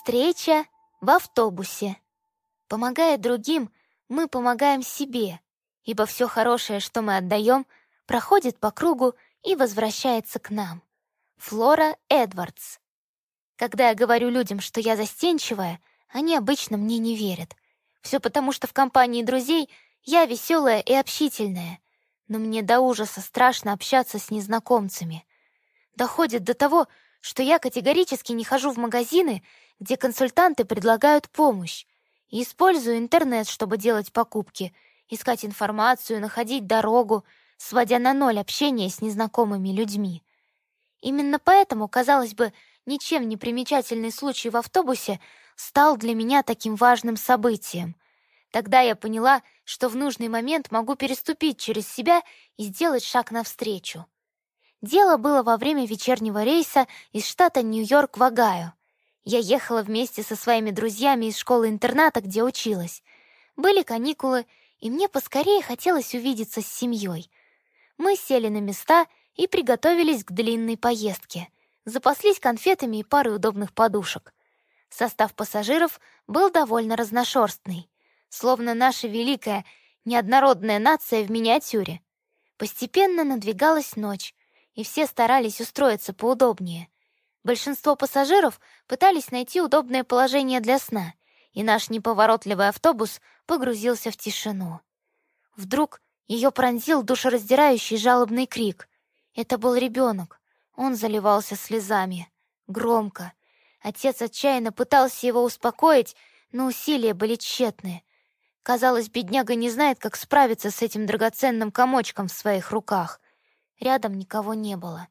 Встреча в автобусе. Помогая другим, мы помогаем себе ибо все хорошее, что мы отдаем, проходит по кругу и возвращается к нам. Флора Эдвардс. Когда я говорю людям, что я застенчивая, они обычно мне не верят. Все потому, что в компании друзей я веселая и общительная, но мне до ужаса страшно общаться с незнакомцами. Доходит до того, что я категорически не хожу в магазины, где консультанты предлагают помощь, и использую интернет, чтобы делать покупки — искать информацию, находить дорогу, сводя на ноль общение с незнакомыми людьми. Именно поэтому, казалось бы, ничем не примечательный случай в автобусе стал для меня таким важным событием. Тогда я поняла, что в нужный момент могу переступить через себя и сделать шаг навстречу. Дело было во время вечернего рейса из штата Нью-Йорк в Огайо. Я ехала вместе со своими друзьями из школы-интерната, где училась. Были каникулы, и мне поскорее хотелось увидеться с семьей. Мы сели на места и приготовились к длинной поездке. Запаслись конфетами и парой удобных подушек. Состав пассажиров был довольно разношерстный, словно наша великая неоднородная нация в миниатюре. Постепенно надвигалась ночь, и все старались устроиться поудобнее. Большинство пассажиров пытались найти удобное положение для сна, и наш неповоротливый автобус погрузился в тишину. Вдруг ее пронзил душераздирающий жалобный крик. Это был ребенок. Он заливался слезами. Громко. Отец отчаянно пытался его успокоить, но усилия были тщетны. Казалось, бедняга не знает, как справиться с этим драгоценным комочком в своих руках. Рядом никого не было.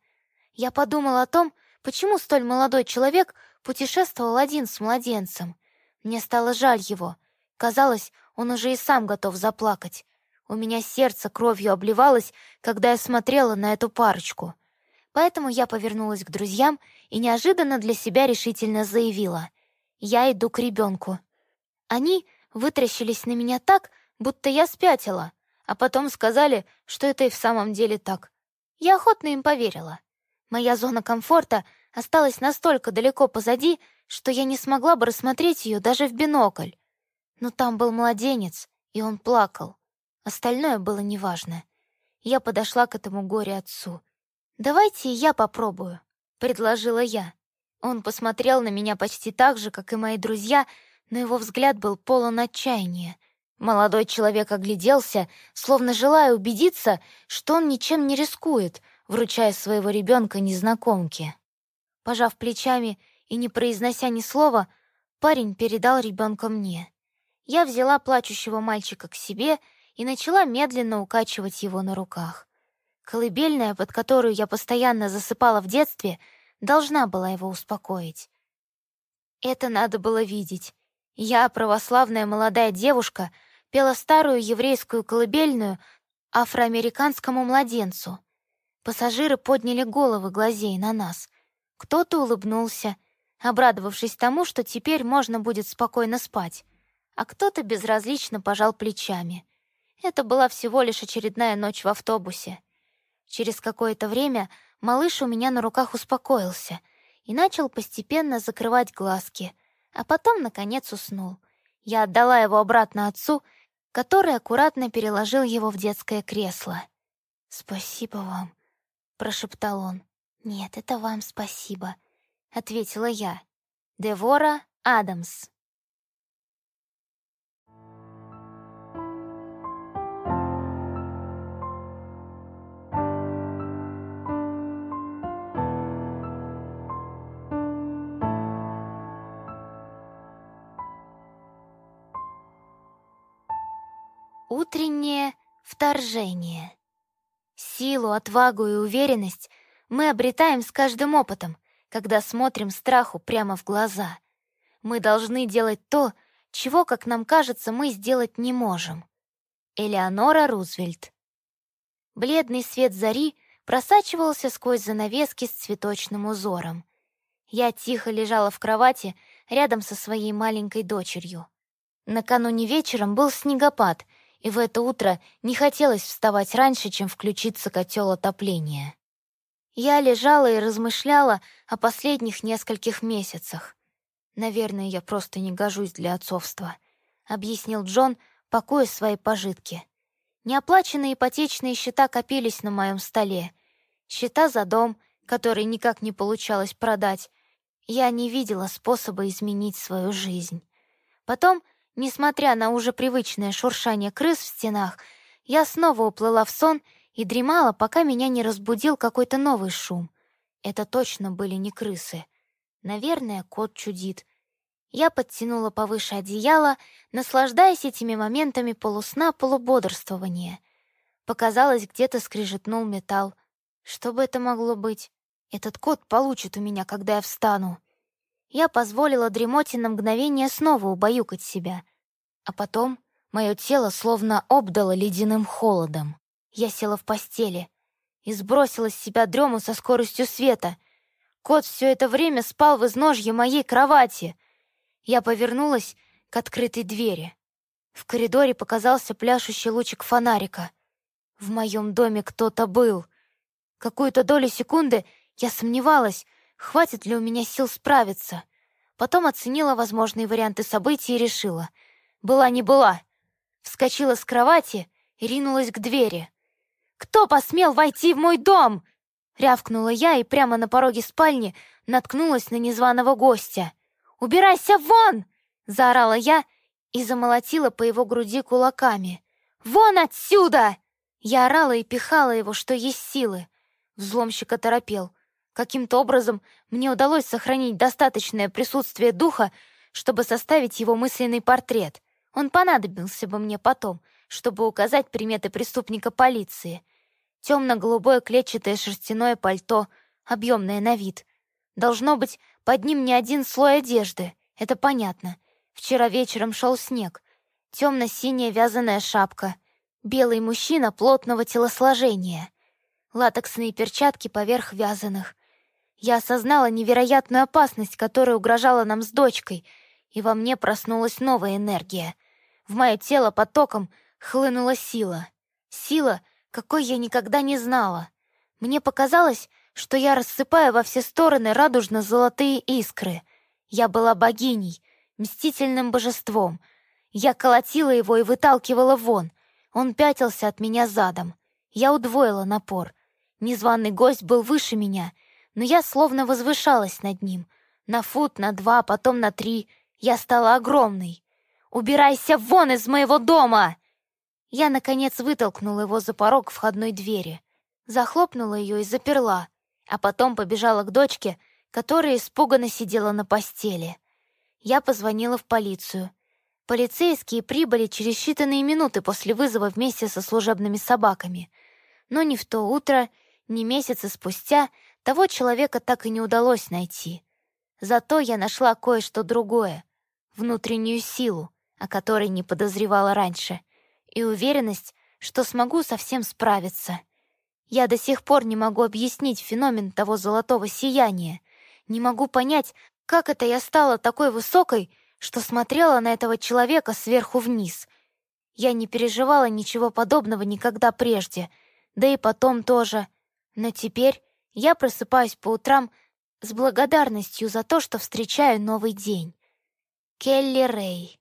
Я подумала о том, почему столь молодой человек путешествовал один с младенцем. Мне стало жаль его. Казалось, он уже и сам готов заплакать. У меня сердце кровью обливалось, когда я смотрела на эту парочку. Поэтому я повернулась к друзьям и неожиданно для себя решительно заявила. «Я иду к ребенку». Они вытращились на меня так, будто я спятила, а потом сказали, что это и в самом деле так. Я охотно им поверила. Моя зона комфорта осталась настолько далеко позади, что я не смогла бы рассмотреть ее даже в бинокль. Но там был младенец, и он плакал. Остальное было неважно. Я подошла к этому горе-отцу. «Давайте я попробую», — предложила я. Он посмотрел на меня почти так же, как и мои друзья, но его взгляд был полон отчаяния. Молодой человек огляделся, словно желая убедиться, что он ничем не рискует, вручая своего ребенка незнакомке. Пожав плечами и не произнося ни слова, парень передал ребенка мне. Я взяла плачущего мальчика к себе и начала медленно укачивать его на руках. Колыбельная, под которую я постоянно засыпала в детстве, должна была его успокоить. Это надо было видеть. Я, православная молодая девушка, пела старую еврейскую колыбельную афроамериканскому младенцу. Пассажиры подняли головы глазей на нас. Кто-то улыбнулся, обрадовавшись тому, что теперь можно будет спокойно спать, а кто-то безразлично пожал плечами. Это была всего лишь очередная ночь в автобусе. Через какое-то время малыш у меня на руках успокоился и начал постепенно закрывать глазки, а потом, наконец, уснул. Я отдала его обратно отцу, который аккуратно переложил его в детское кресло. «Спасибо вам», — прошептал он. «Нет, это вам спасибо», — ответила я. Девора Адамс Утреннее вторжение. Силу, отвагу и уверенность мы обретаем с каждым опытом, когда смотрим страху прямо в глаза. Мы должны делать то, чего, как нам кажется, мы сделать не можем. Элеонора Рузвельт. Бледный свет зари просачивался сквозь занавески с цветочным узором. Я тихо лежала в кровати рядом со своей маленькой дочерью. Накануне вечером был снегопад — и в это утро не хотелось вставать раньше, чем включиться котел отопления. Я лежала и размышляла о последних нескольких месяцах. «Наверное, я просто не гожусь для отцовства», — объяснил Джон, пакуя свои пожитки. Неоплаченные ипотечные счета копились на моем столе. Счета за дом, который никак не получалось продать. Я не видела способа изменить свою жизнь. Потом Несмотря на уже привычное шуршание крыс в стенах, я снова уплыла в сон и дремала, пока меня не разбудил какой-то новый шум. Это точно были не крысы. Наверное, кот чудит. Я подтянула повыше одеяло, наслаждаясь этими моментами полусна-полубодрствования. Показалось, где-то скрижетнул металл. Что бы это могло быть? Этот кот получит у меня, когда я встану. Я позволила дремоте на мгновение снова убаюкать себя. А потом мое тело словно обдало ледяным холодом. Я села в постели и сбросила с себя дрему со скоростью света. Кот все это время спал в изножье моей кровати. Я повернулась к открытой двери. В коридоре показался пляшущий лучик фонарика. В моем доме кто-то был. Какую-то долю секунды я сомневалась, хватит ли у меня сил справиться. Потом оценила возможные варианты событий и решила — была не была. Вскочила с кровати и ринулась к двери. «Кто посмел войти в мой дом?» Рявкнула я и прямо на пороге спальни наткнулась на незваного гостя. «Убирайся вон!» — заорала я и замолотила по его груди кулаками. «Вон отсюда!» Я орала и пихала его, что есть силы. Взломщик оторопел. Каким-то образом мне удалось сохранить достаточное присутствие духа, чтобы составить его мысленный портрет. Он понадобился бы мне потом, чтобы указать приметы преступника полиции. Темно-голубое клетчатое шерстяное пальто, объемное на вид. Должно быть, под ним не один слой одежды, это понятно. Вчера вечером шел снег. Темно-синяя вязаная шапка. Белый мужчина плотного телосложения. Латексные перчатки поверх вязаных. Я осознала невероятную опасность, которая угрожала нам с дочкой, и во мне проснулась новая энергия — в мое тело потоком хлынула сила. Сила, какой я никогда не знала. Мне показалось, что я рассыпаю во все стороны радужно-золотые искры. Я была богиней, мстительным божеством. Я колотила его и выталкивала вон. Он пятился от меня задом. Я удвоила напор. Незваный гость был выше меня, но я словно возвышалась над ним. На фут, на два, потом на три. Я стала огромной. «Убирайся вон из моего дома!» Я, наконец, вытолкнула его за порог входной двери, захлопнула ее и заперла, а потом побежала к дочке, которая испуганно сидела на постели. Я позвонила в полицию. Полицейские прибыли через считанные минуты после вызова вместе со служебными собаками. Но ни в то утро, ни месяцы спустя того человека так и не удалось найти. Зато я нашла кое-что другое — внутреннюю силу, о которой не подозревала раньше, и уверенность, что смогу совсем справиться. Я до сих пор не могу объяснить феномен того золотого сияния, не могу понять, как это я стала такой высокой, что смотрела на этого человека сверху вниз. Я не переживала ничего подобного никогда прежде, да и потом тоже. Но теперь я просыпаюсь по утрам с благодарностью за то, что встречаю новый день. Келли Рэй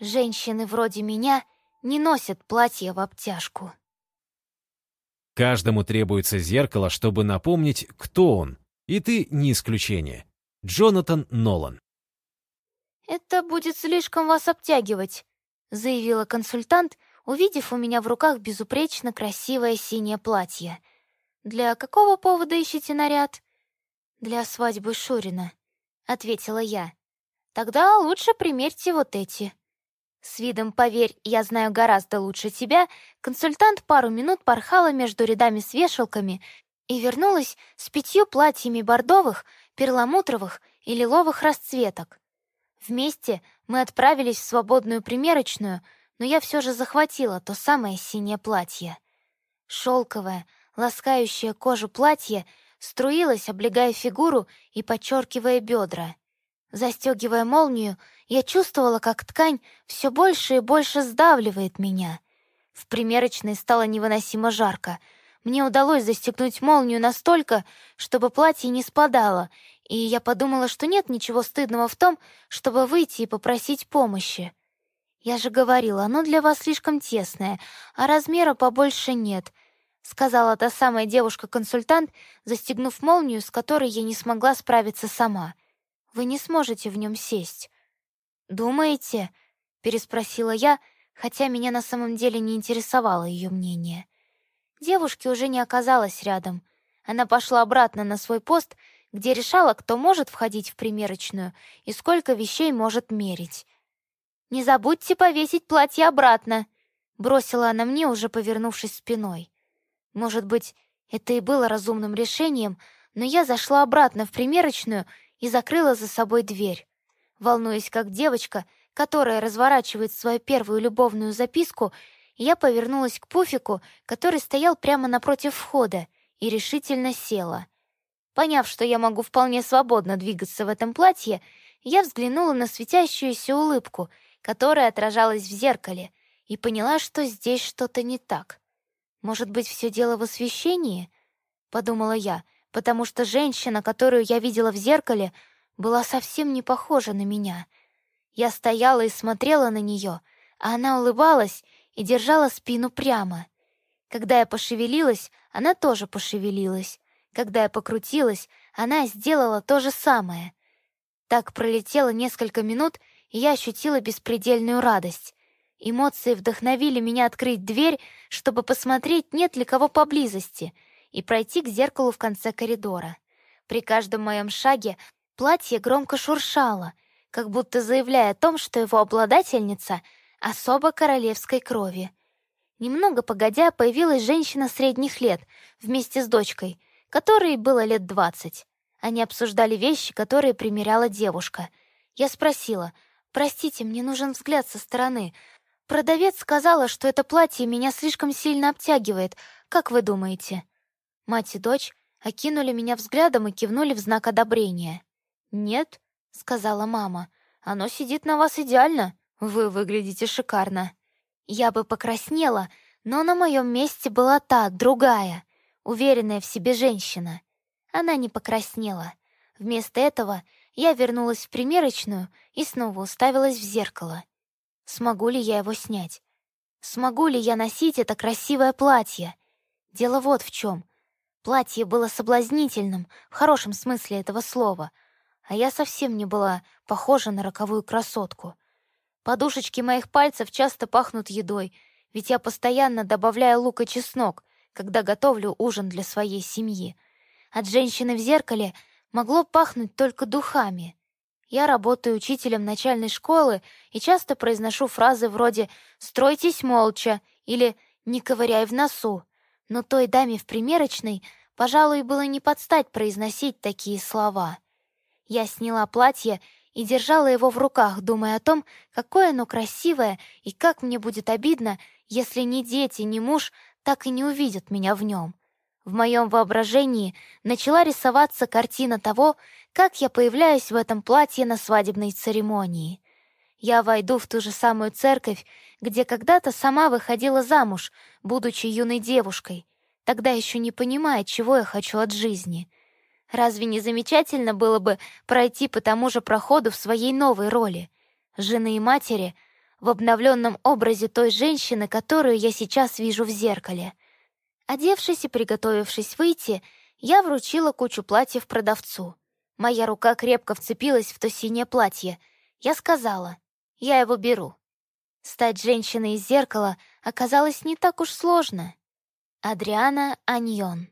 Женщины вроде меня не носят платья в обтяжку. Каждому требуется зеркало, чтобы напомнить, кто он, и ты не исключение. Джонатан Нолан. «Это будет слишком вас обтягивать», — заявила консультант, увидев у меня в руках безупречно красивое синее платье. «Для какого повода ищете наряд?» «Для свадьбы Шурина», — ответила я. «Тогда лучше примерьте вот эти». С видом «поверь, я знаю гораздо лучше тебя», консультант пару минут порхала между рядами с вешалками и вернулась с пятью платьями бордовых, перламутровых и лиловых расцветок. Вместе мы отправились в свободную примерочную, но я все же захватила то самое синее платье. Шелковое, ласкающее кожу платье струилось, облегая фигуру и подчеркивая бедра. Застегивая молнию, я чувствовала, как ткань все больше и больше сдавливает меня. В примерочной стало невыносимо жарко. Мне удалось застегнуть молнию настолько, чтобы платье не спадало, и я подумала, что нет ничего стыдного в том, чтобы выйти и попросить помощи. «Я же говорила, оно для вас слишком тесное, а размера побольше нет», — сказала та самая девушка-консультант, застегнув молнию, с которой я не смогла справиться сама. «Вы не сможете в нем сесть». «Думаете?» — переспросила я, хотя меня на самом деле не интересовало ее мнение. Девушки уже не оказалось рядом. Она пошла обратно на свой пост, где решала, кто может входить в примерочную и сколько вещей может мерить. «Не забудьте повесить платье обратно», — бросила она мне, уже повернувшись спиной. Может быть, это и было разумным решением, но я зашла обратно в примерочную и закрыла за собой дверь волнуясь как девочка, которая разворачивает свою первую любовную записку, я повернулась к Пуфику, который стоял прямо напротив входа, и решительно села. Поняв, что я могу вполне свободно двигаться в этом платье, я взглянула на светящуюся улыбку, которая отражалась в зеркале, и поняла, что здесь что-то не так. Может быть, все дело в освещении? Подумала я, потому что женщина, которую я видела в зеркале, была совсем не похожа на меня. Я стояла и смотрела на нее, а она улыбалась и держала спину прямо. Когда я пошевелилась, она тоже пошевелилась. Когда я покрутилась, она сделала то же самое. Так пролетело несколько минут, и я ощутила беспредельную радость. Эмоции вдохновили меня открыть дверь, чтобы посмотреть, нет ли кого поблизости, и пройти к зеркалу в конце коридора. При каждом моем шаге Платье громко шуршало, как будто заявляя о том, что его обладательница — особо королевской крови. Немного погодя, появилась женщина средних лет вместе с дочкой, которой было лет двадцать. Они обсуждали вещи, которые примеряла девушка. Я спросила, «Простите, мне нужен взгляд со стороны. Продавец сказала, что это платье меня слишком сильно обтягивает. Как вы думаете? Мать и дочь окинули меня взглядом и кивнули в знак одобрения. «Нет», — сказала мама, — «оно сидит на вас идеально. Вы выглядите шикарно». Я бы покраснела, но на моем месте была та, другая, уверенная в себе женщина. Она не покраснела. Вместо этого я вернулась в примерочную и снова уставилась в зеркало. Смогу ли я его снять? Смогу ли я носить это красивое платье? Дело вот в чем. Платье было соблазнительным, в хорошем смысле этого слова, а я совсем не была похожа на роковую красотку. Подушечки моих пальцев часто пахнут едой, ведь я постоянно добавляю лук и чеснок, когда готовлю ужин для своей семьи. От женщины в зеркале могло пахнуть только духами. Я работаю учителем начальной школы и часто произношу фразы вроде «стройтесь молча» или «не ковыряй в носу». Но той даме в примерочной, пожалуй, было не подстать произносить такие слова. Я сняла платье и держала его в руках, думая о том, какое оно красивое и как мне будет обидно, если ни дети, ни муж так и не увидят меня в нем. В моем воображении начала рисоваться картина того, как я появляюсь в этом платье на свадебной церемонии. Я войду в ту же самую церковь, где когда-то сама выходила замуж, будучи юной девушкой, тогда еще не понимая, чего я хочу от жизни. Разве не замечательно было бы пройти по тому же проходу в своей новой роли, жены и матери, в обновленном образе той женщины, которую я сейчас вижу в зеркале? Одевшись и приготовившись выйти, я вручила кучу платьев продавцу — Моя рука крепко вцепилась в то синее платье. Я сказала, я его беру. Стать женщиной из зеркала оказалось не так уж сложно. Адриана Аньон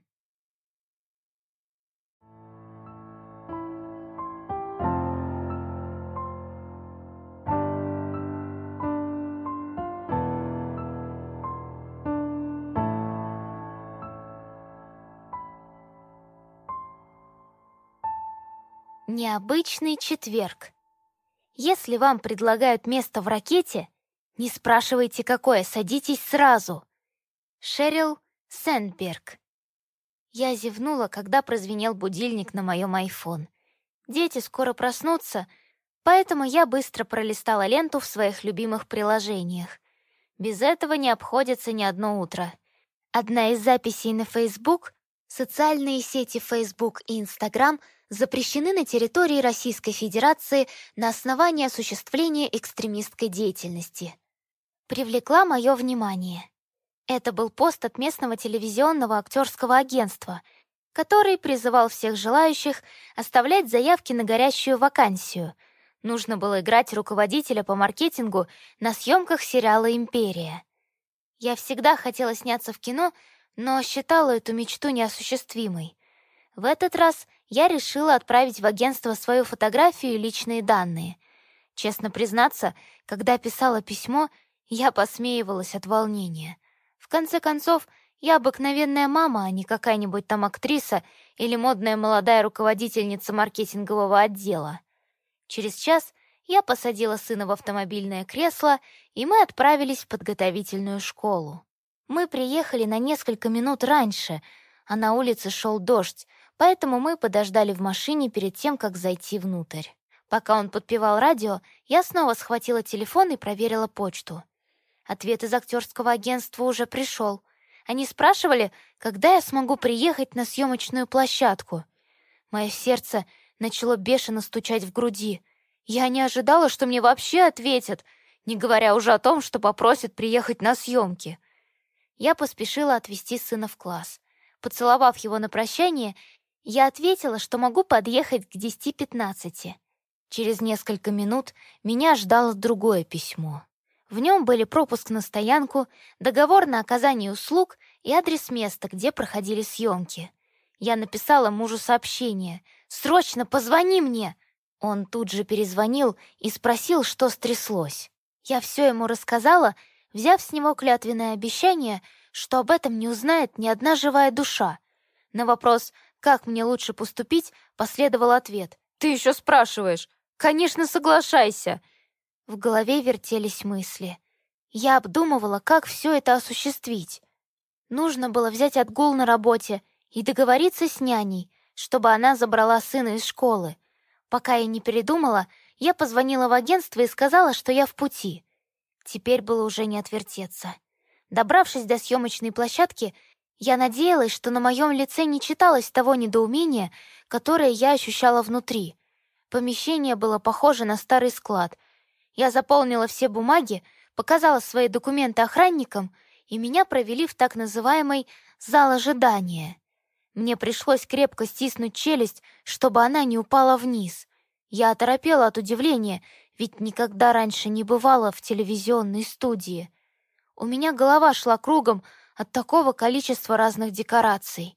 Необычный четверг. Если вам предлагают место в ракете, не спрашивайте, какое, садитесь сразу. Шерил Сэндберг. Я зевнула, когда прозвенел будильник на моем айфон. Дети скоро проснутся, поэтому я быстро пролистала ленту в своих любимых приложениях. Без этого не обходится ни одно утро. Одна из записей на Facebook, социальные сети Facebook и Instagram — запрещены на территории Российской Федерации на основании осуществления экстремистской деятельности. Привлекла мое внимание. Это был пост от местного телевизионного актерского агентства, который призывал всех желающих оставлять заявки на горящую вакансию. Нужно было играть руководителя по маркетингу на съемках сериала «Империя». Я всегда хотела сняться в кино, но считала эту мечту неосуществимой. В этот раз я решила отправить в агентство свою фотографию и личные данные. Честно признаться, когда писала письмо, я посмеивалась от волнения. В конце концов, я обыкновенная мама, а не какая-нибудь там актриса или модная молодая руководительница маркетингового отдела. Через час я посадила сына в автомобильное кресло, и мы отправились в подготовительную школу. Мы приехали на несколько минут раньше, а на улице шел дождь, поэтому мы подождали в машине перед тем, как зайти внутрь. Пока он подпевал радио, я снова схватила телефон и проверила почту. Ответ из актерского агентства уже пришел. Они спрашивали, когда я смогу приехать на съемочную площадку. Мое сердце начало бешено стучать в груди. Я не ожидала, что мне вообще ответят, не говоря уже о том, что попросят приехать на съемки. Я поспешила отвезти сына в класс. Поцеловав его на прощание, я ответила, что могу подъехать к 10-15. Через несколько минут меня ждало другое письмо. В нем были пропуск на стоянку, договор на оказание услуг и адрес места, где проходили съемки. Я написала мужу сообщение «Срочно позвони мне!» Он тут же перезвонил и спросил, что стряслось. Я все ему рассказала, взяв с него клятвенное обещание, что об этом не узнает ни одна живая душа. На вопрос как мне лучше поступить, последовал ответ. «Ты еще спрашиваешь? Конечно, соглашайся!» В голове вертелись мысли. Я обдумывала, как все это осуществить. Нужно было взять отгул на работе и договориться с няней, чтобы она забрала сына из школы. Пока я не передумала, я позвонила в агентство и сказала, что я в пути. Теперь было уже не отвертеться. Добравшись до съемочной площадки, я надеялась, что на моем лице не читалось того недоумения, которое я ощущала внутри. Помещение было похоже на старый склад. Я заполнила все бумаги, показала свои документы охранникам, и меня провели в так называемый «зал ожидания». Мне пришлось крепко стиснуть челюсть, чтобы она не упала вниз. Я оторопела от удивления, ведь никогда раньше не бывала в телевизионной студии. У меня голова шла кругом от такого количества разных декораций.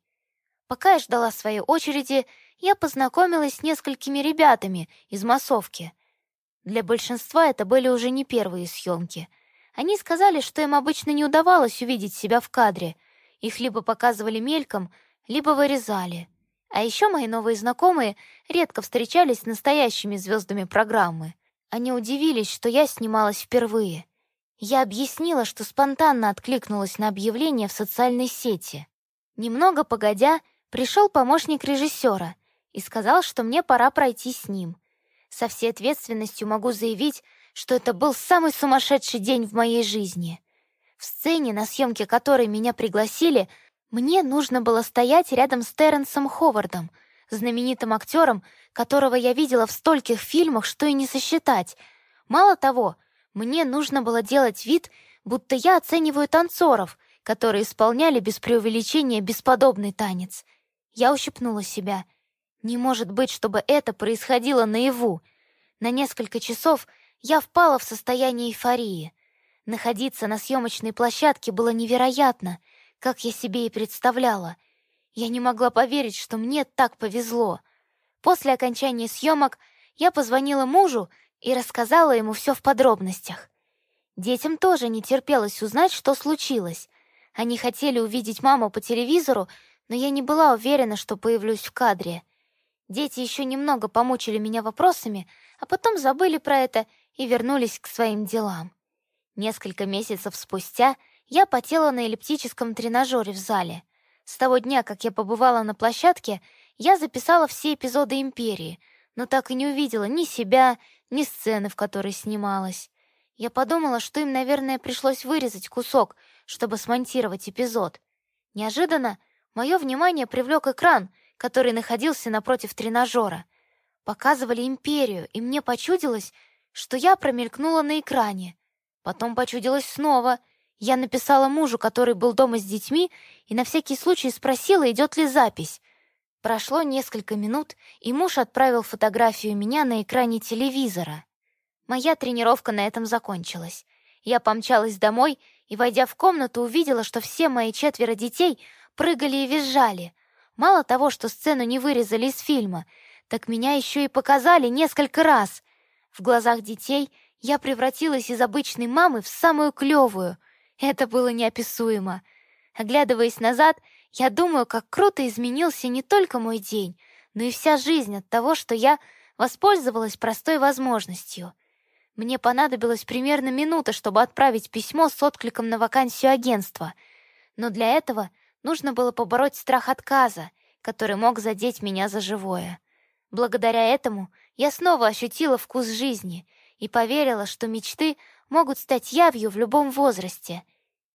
Пока я ждала своей очереди, я познакомилась с несколькими ребятами из массовки. Для большинства это были уже не первые съемки. Они сказали, что им обычно не удавалось увидеть себя в кадре. Их либо показывали мельком, либо вырезали. А еще мои новые знакомые редко встречались с настоящими звездами программы. Они удивились, что я снималась впервые. Я объяснила, что спонтанно откликнулась на объявление в социальной сети. Немного погодя, пришел помощник режиссера и сказал, что мне пора пройти с ним. Со всей ответственностью могу заявить, что это был самый сумасшедший день в моей жизни. В сцене, на съемке которой меня пригласили — мне нужно было стоять рядом с Терренсом Ховардом, знаменитым актером, которого я видела в стольких фильмах, что и не сосчитать. Мало того, мне нужно было делать вид, будто я оцениваю танцоров, которые исполняли без преувеличения бесподобный танец. Я ущипнула себя. Не может быть, чтобы это происходило наяву. На несколько часов я впала в состояние эйфории. Находиться на съемочной площадке было невероятно — как я себе и представляла. Я не могла поверить, что мне так повезло. После окончания съемок я позвонила мужу и рассказала ему все в подробностях. Детям тоже не терпелось узнать, что случилось. Они хотели увидеть маму по телевизору, но я не была уверена, что появлюсь в кадре. Дети еще немного помучили меня вопросами, а потом забыли про это и вернулись к своим делам. Несколько месяцев спустя я потела на эллиптическом тренажере в зале. С того дня, как я побывала на площадке, я записала все эпизоды «Империи», но так и не увидела ни себя, ни сцены, в которой снималась. Я подумала, что им, наверное, пришлось вырезать кусок, чтобы смонтировать эпизод. Неожиданно мое внимание привлек экран, который находился напротив тренажера. Показывали «Империю», и мне почудилось, что я промелькнула на экране. Потом почудилось снова — я написала мужу, который был дома с детьми, и на всякий случай спросила, идет ли запись. Прошло несколько минут, и муж отправил фотографию меня на экране телевизора. Моя тренировка на этом закончилась. Я помчалась домой и, войдя в комнату, увидела, что все мои четверо детей прыгали и визжали. Мало того, что сцену не вырезали из фильма, так меня еще и показали несколько раз. В глазах детей я превратилась из обычной мамы в самую клевую — это было неописуемо. Оглядываясь назад, я думаю, как круто изменился не только мой день, но и вся жизнь от того, что я воспользовалась простой возможностью. Мне понадобилось примерно минута, чтобы отправить письмо с откликом на вакансию агентства. Но для этого нужно было побороть страх отказа, который мог задеть меня за живое. Благодаря этому я снова ощутила вкус жизни и поверила, что мечты могут стать явью в любом возрасте.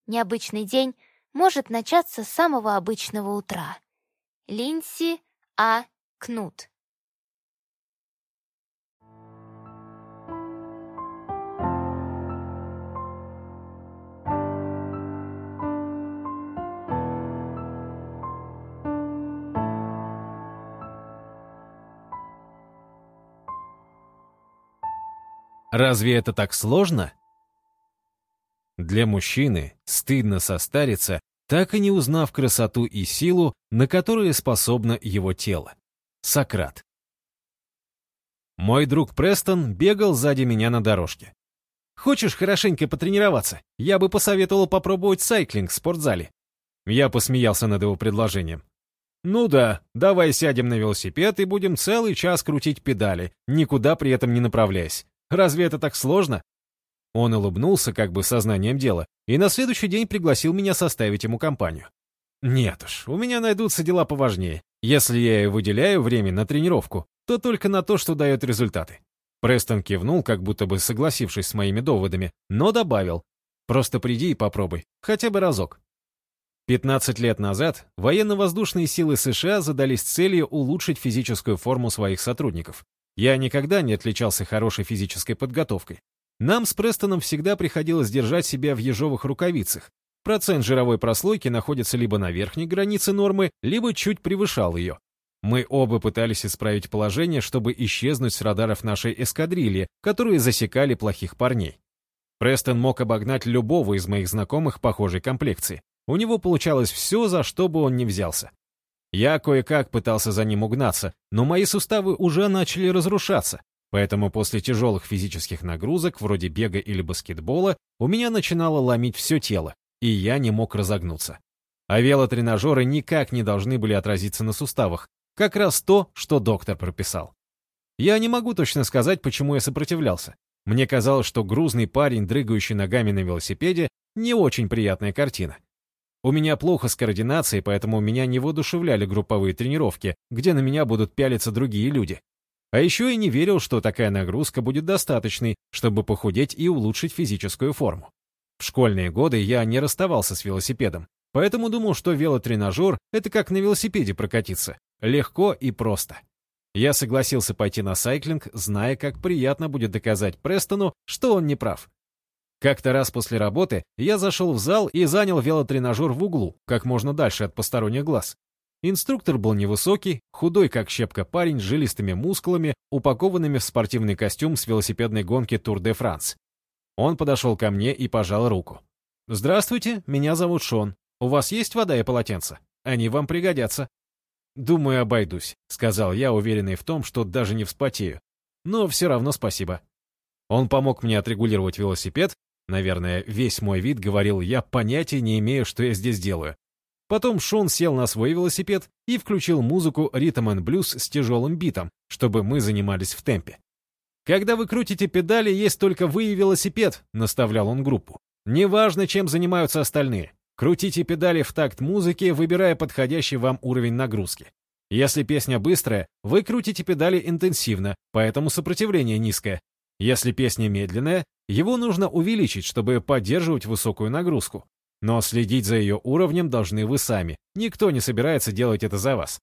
Необычный день может начаться с самого обычного утра. Линси А. Кнут Разве это так сложно? Для мужчины стыдно состариться, так и не узнав красоту и силу, на которые способно его тело. Сократ. Мой друг Престон бегал сзади меня на дорожке. «Хочешь хорошенько потренироваться? Я бы посоветовал попробовать сайклинг в спортзале». Я посмеялся над его предложением. «Ну да, давай сядем на велосипед и будем целый час крутить педали, никуда при этом не направляясь. Разве это так сложно? Он улыбнулся как бы сознанием дела и на следующий день пригласил меня составить ему компанию. Нет уж, у меня найдутся дела поважнее. Если я и выделяю время на тренировку, то только на то, что дает результаты. Престон кивнул, как будто бы согласившись с моими доводами, но добавил, «Просто приди и попробуй, хотя бы разок». 15 лет назад военно-воздушные силы США задались целью улучшить физическую форму своих сотрудников. Я никогда не отличался хорошей физической подготовкой. Нам с Престоном всегда приходилось держать себя в ежовых рукавицах. Процент жировой прослойки находится либо на верхней границе нормы, либо чуть превышал ее. Мы оба пытались исправить положение, чтобы исчезнуть с радаров нашей эскадрильи, которые засекали плохих парней. Престон мог обогнать любого из моих знакомых похожей комплекции. У него получалось все, за что бы он ни взялся. Я кое-как пытался за ним угнаться, но мои суставы уже начали разрушаться, поэтому после тяжелых физических нагрузок, вроде бега или баскетбола, у меня начинало ломить все тело, и я не мог разогнуться. А велотренажеры никак не должны были отразиться на суставах, как раз то, что доктор прописал. Я не могу точно сказать, почему я сопротивлялся. Мне казалось, что грузный парень, дрыгающий ногами на велосипеде, не очень приятная картина. У меня плохо с координацией, поэтому меня не воодушевляли групповые тренировки, где на меня будут пялиться другие люди. А еще я не верил, что такая нагрузка будет достаточной, чтобы похудеть и улучшить физическую форму. В школьные годы я не расставался с велосипедом, поэтому думал, что велотренажер — это как на велосипеде прокатиться. Легко и просто. Я согласился пойти на сайклинг, зная, как приятно будет доказать Престону, что он не прав. Как-то раз после работы я зашел в зал и занял велотренажер в углу, как можно дальше от посторонних глаз. Инструктор был невысокий, худой как щепка парень с жилистыми мускулами, упакованными в спортивный костюм с велосипедной гонки Тур де Франс. Он подошел ко мне и пожал руку. «Здравствуйте, меня зовут Шон. У вас есть вода и полотенце? Они вам пригодятся». «Думаю, обойдусь», — сказал я, уверенный в том, что даже не вспотею. «Но все равно спасибо». Он помог мне отрегулировать велосипед, Наверное, весь мой вид говорил, я понятия не имею, что я здесь делаю. Потом Шон сел на свой велосипед и включил музыку ритм and блюз с тяжелым битом, чтобы мы занимались в темпе. «Когда вы крутите педали, есть только вы и велосипед», — наставлял он группу. «Неважно, чем занимаются остальные. Крутите педали в такт музыки, выбирая подходящий вам уровень нагрузки. Если песня быстрая, вы крутите педали интенсивно, поэтому сопротивление низкое. Если песня медленная, его нужно увеличить, чтобы поддерживать высокую нагрузку. Но следить за ее уровнем должны вы сами. Никто не собирается делать это за вас.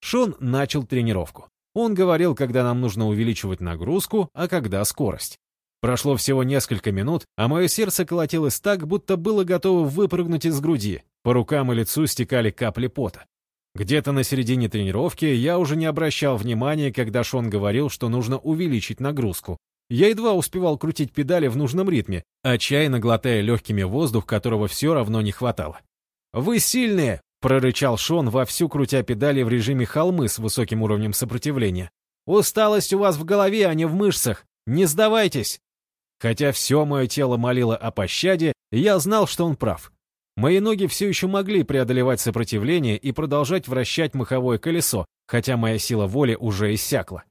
Шон начал тренировку. Он говорил, когда нам нужно увеличивать нагрузку, а когда скорость. Прошло всего несколько минут, а мое сердце колотилось так, будто было готово выпрыгнуть из груди. По рукам и лицу стекали капли пота. Где-то на середине тренировки я уже не обращал внимания, когда Шон говорил, что нужно увеличить нагрузку, я едва успевал крутить педали в нужном ритме, отчаянно глотая легкими воздух, которого все равно не хватало. «Вы сильные!» — прорычал Шон, вовсю крутя педали в режиме холмы с высоким уровнем сопротивления. «Усталость у вас в голове, а не в мышцах! Не сдавайтесь!» Хотя все мое тело молило о пощаде, я знал, что он прав. Мои ноги все еще могли преодолевать сопротивление и продолжать вращать маховое колесо, хотя моя сила воли уже иссякла.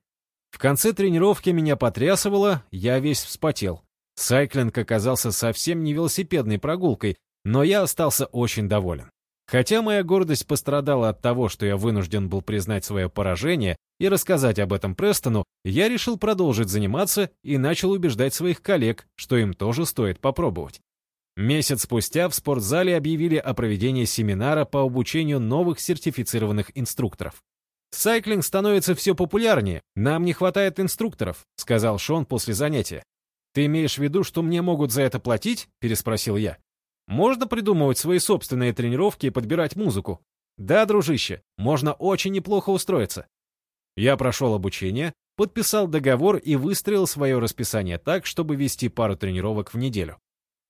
В конце тренировки меня потрясывало, я весь вспотел. Сайклинг оказался совсем не велосипедной прогулкой, но я остался очень доволен. Хотя моя гордость пострадала от того, что я вынужден был признать свое поражение и рассказать об этом Престону, я решил продолжить заниматься и начал убеждать своих коллег, что им тоже стоит попробовать. Месяц спустя в спортзале объявили о проведении семинара по обучению новых сертифицированных инструкторов. «Сайклинг становится все популярнее. Нам не хватает инструкторов», — сказал Шон после занятия. «Ты имеешь в виду, что мне могут за это платить?» — переспросил я. «Можно придумывать свои собственные тренировки и подбирать музыку?» «Да, дружище, можно очень неплохо устроиться». Я прошел обучение, подписал договор и выстроил свое расписание так, чтобы вести пару тренировок в неделю.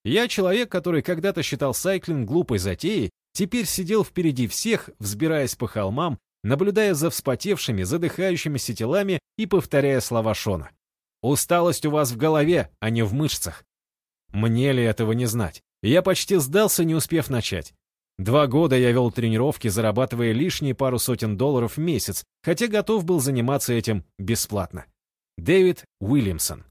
Я человек, который когда-то считал сайклинг глупой затеей, теперь сидел впереди всех, взбираясь по холмам наблюдая за вспотевшими, задыхающимися телами и повторяя слова Шона. «Усталость у вас в голове, а не в мышцах». Мне ли этого не знать? Я почти сдался, не успев начать. Два года я вел тренировки, зарабатывая лишние пару сотен долларов в месяц, хотя готов был заниматься этим бесплатно. Дэвид Уильямсон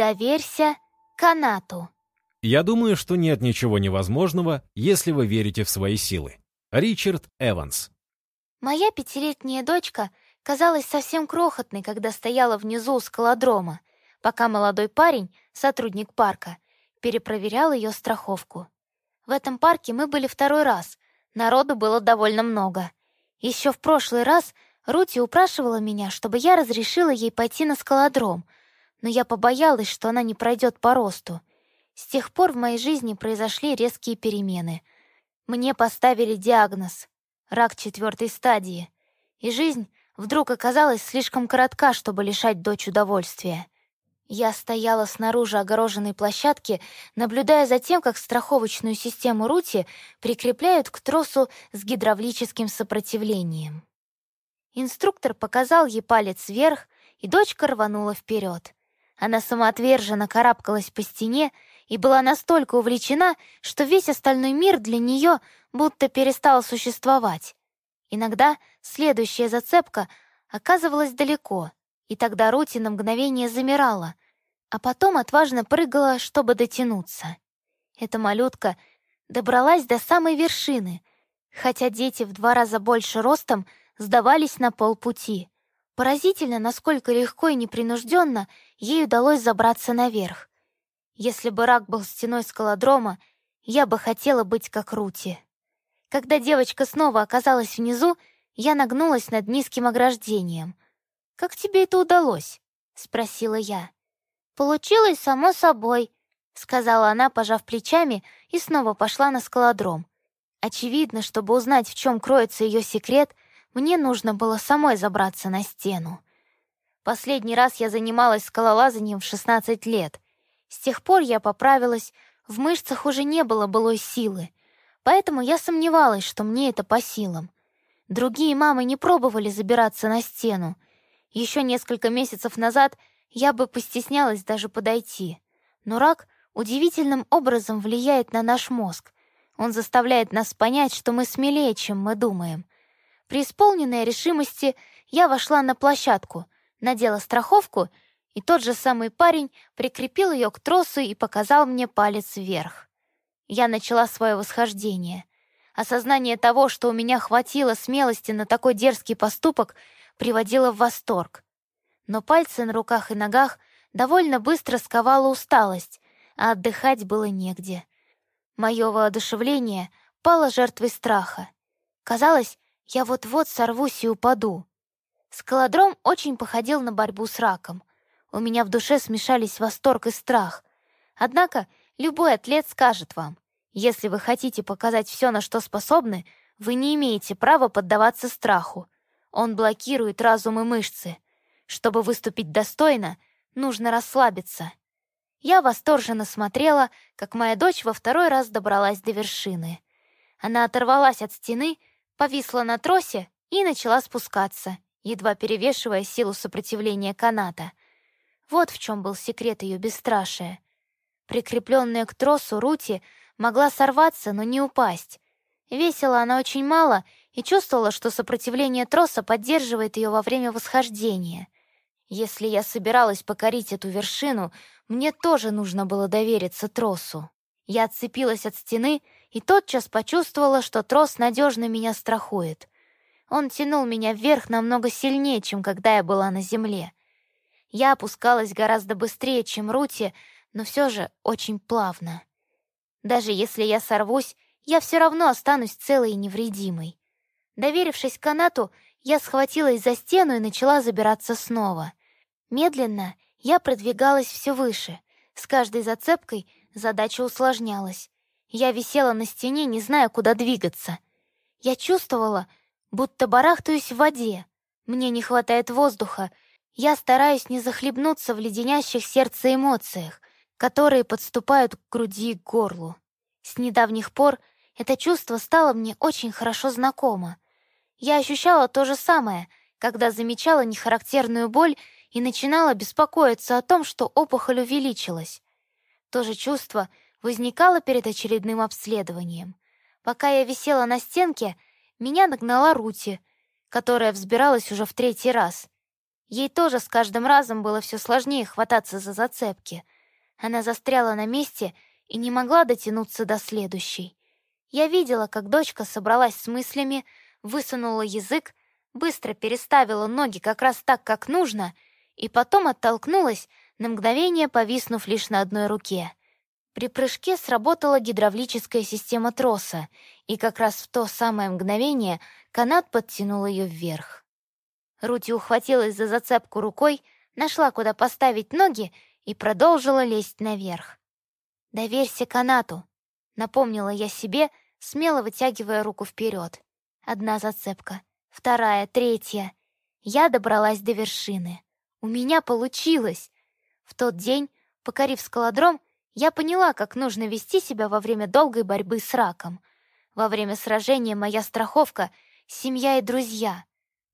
Доверься канату. Я думаю, что нет ничего невозможного, если вы верите в свои силы. Ричард Эванс. Моя пятилетняя дочка казалась совсем крохотной, когда стояла внизу у скалодрома, пока молодой парень, сотрудник парка, перепроверял ее страховку. В этом парке мы были второй раз. Народу было довольно много. Еще в прошлый раз Рути упрашивала меня, чтобы я разрешила ей пойти на скалодром, но я побоялась, что она не пройдет по росту. С тех пор в моей жизни произошли резкие перемены. Мне поставили диагноз — рак четвертой стадии, и жизнь вдруг оказалась слишком коротка, чтобы лишать дочь удовольствия. Я стояла снаружи огороженной площадки, наблюдая за тем, как страховочную систему Рути прикрепляют к тросу с гидравлическим сопротивлением. Инструктор показал ей палец вверх, и дочка рванула вперед. Она самоотверженно карабкалась по стене и была настолько увлечена, что весь остальной мир для нее будто перестал существовать. Иногда следующая зацепка оказывалась далеко, и тогда Рути на мгновение замирала, а потом отважно прыгала, чтобы дотянуться. Эта малютка добралась до самой вершины, хотя дети в два раза больше ростом сдавались на полпути. Поразительно, насколько легко и непринужденно ей удалось забраться наверх. Если бы рак был стеной скалодрома, я бы хотела быть как Рути. Когда девочка снова оказалась внизу, я нагнулась над низким ограждением. «Как тебе это удалось?» — спросила я. «Получилось само собой», — сказала она, пожав плечами, и снова пошла на скалодром. Очевидно, чтобы узнать, в чем кроется ее секрет, мне нужно было самой забраться на стену. Последний раз я занималась скалолазанием в 16 лет. С тех пор я поправилась, в мышцах уже не было былой силы, поэтому я сомневалась, что мне это по силам. Другие мамы не пробовали забираться на стену. Еще несколько месяцев назад я бы постеснялась даже подойти. Но рак удивительным образом влияет на наш мозг. Он заставляет нас понять, что мы смелее, чем мы думаем. При исполненной решимости я вошла на площадку, надела страховку, и тот же самый парень прикрепил ее к тросу и показал мне палец вверх. Я начала свое восхождение. Осознание того, что у меня хватило смелости на такой дерзкий поступок, приводило в восторг но пальцы на руках и ногах довольно быстро сковала усталость, а отдыхать было негде. Мое воодушевление пало жертвой страха. Казалось, я вот-вот сорвусь и упаду. Скалодром очень походил на борьбу с раком. У меня в душе смешались восторг и страх. Однако любой атлет скажет вам, если вы хотите показать все, на что способны, вы не имеете права поддаваться страху. Он блокирует разум и мышцы — чтобы выступить достойно, нужно расслабиться. Я восторженно смотрела, как моя дочь во второй раз добралась до вершины. Она оторвалась от стены, повисла на тросе и начала спускаться, едва перевешивая силу сопротивления каната. Вот в чем был секрет ее бесстрашия. Прикрепленная к тросу Рути могла сорваться, но не упасть. Весила она очень мало и чувствовала, что сопротивление троса поддерживает ее во время восхождения — если я собиралась покорить эту вершину, мне тоже нужно было довериться тросу. Я отцепилась от стены и тотчас почувствовала, что трос надежно меня страхует. Он тянул меня вверх намного сильнее, чем когда я была на земле. Я опускалась гораздо быстрее, чем Рути, но все же очень плавно. Даже если я сорвусь, я все равно останусь целой и невредимой. Доверившись канату, я схватилась за стену и начала забираться снова. Медленно я продвигалась все выше. С каждой зацепкой задача усложнялась. Я висела на стене, не зная, куда двигаться. Я чувствовала, будто барахтаюсь в воде. Мне не хватает воздуха. Я стараюсь не захлебнуться в леденящих сердце эмоциях, которые подступают к груди и к горлу. С недавних пор это чувство стало мне очень хорошо знакомо. Я ощущала то же самое, когда замечала нехарактерную боль и начинала беспокоиться о том, что опухоль увеличилась. То же чувство возникало перед очередным обследованием. Пока я висела на стенке, меня нагнала Рути, которая взбиралась уже в третий раз. Ей тоже с каждым разом было все сложнее хвататься за зацепки. Она застряла на месте и не могла дотянуться до следующей. Я видела, как дочка собралась с мыслями, высунула язык, быстро переставила ноги как раз так, как нужно, и потом оттолкнулась, на мгновение повиснув лишь на одной руке. При прыжке сработала гидравлическая система троса, и как раз в то самое мгновение канат подтянул ее вверх. Рути ухватилась за зацепку рукой, нашла, куда поставить ноги, и продолжила лезть наверх. «Доверься канату», — напомнила я себе, смело вытягивая руку вперед. Одна зацепка, вторая, третья. Я добралась до вершины. У меня получилось. В тот день, покорив скалодром, я поняла, как нужно вести себя во время долгой борьбы с раком. Во время сражения моя страховка — семья и друзья.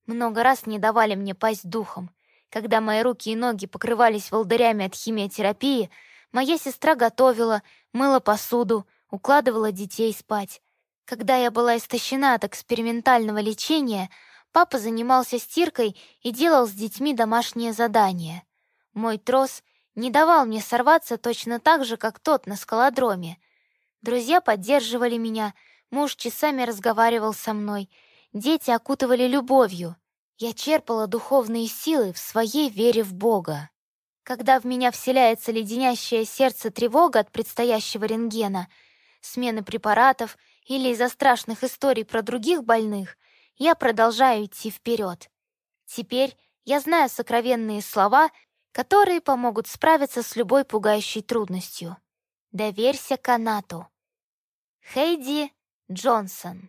Много раз не давали мне пасть духом. Когда мои руки и ноги покрывались волдырями от химиотерапии, моя сестра готовила, мыла посуду, укладывала детей спать. Когда я была истощена от экспериментального лечения, папа занимался стиркой и делал с детьми домашние задания. Мой трос не давал мне сорваться точно так же, как тот на скалодроме. Друзья поддерживали меня, муж часами разговаривал со мной — Дети окутывали любовью. Я черпала духовные силы в своей вере в Бога. Когда в меня вселяется леденящее сердце тревога от предстоящего рентгена, смены препаратов или из-за страшных историй про других больных, я продолжаю идти вперед. Теперь я знаю сокровенные слова, которые помогут справиться с любой пугающей трудностью. Доверься канату. Хейди Джонсон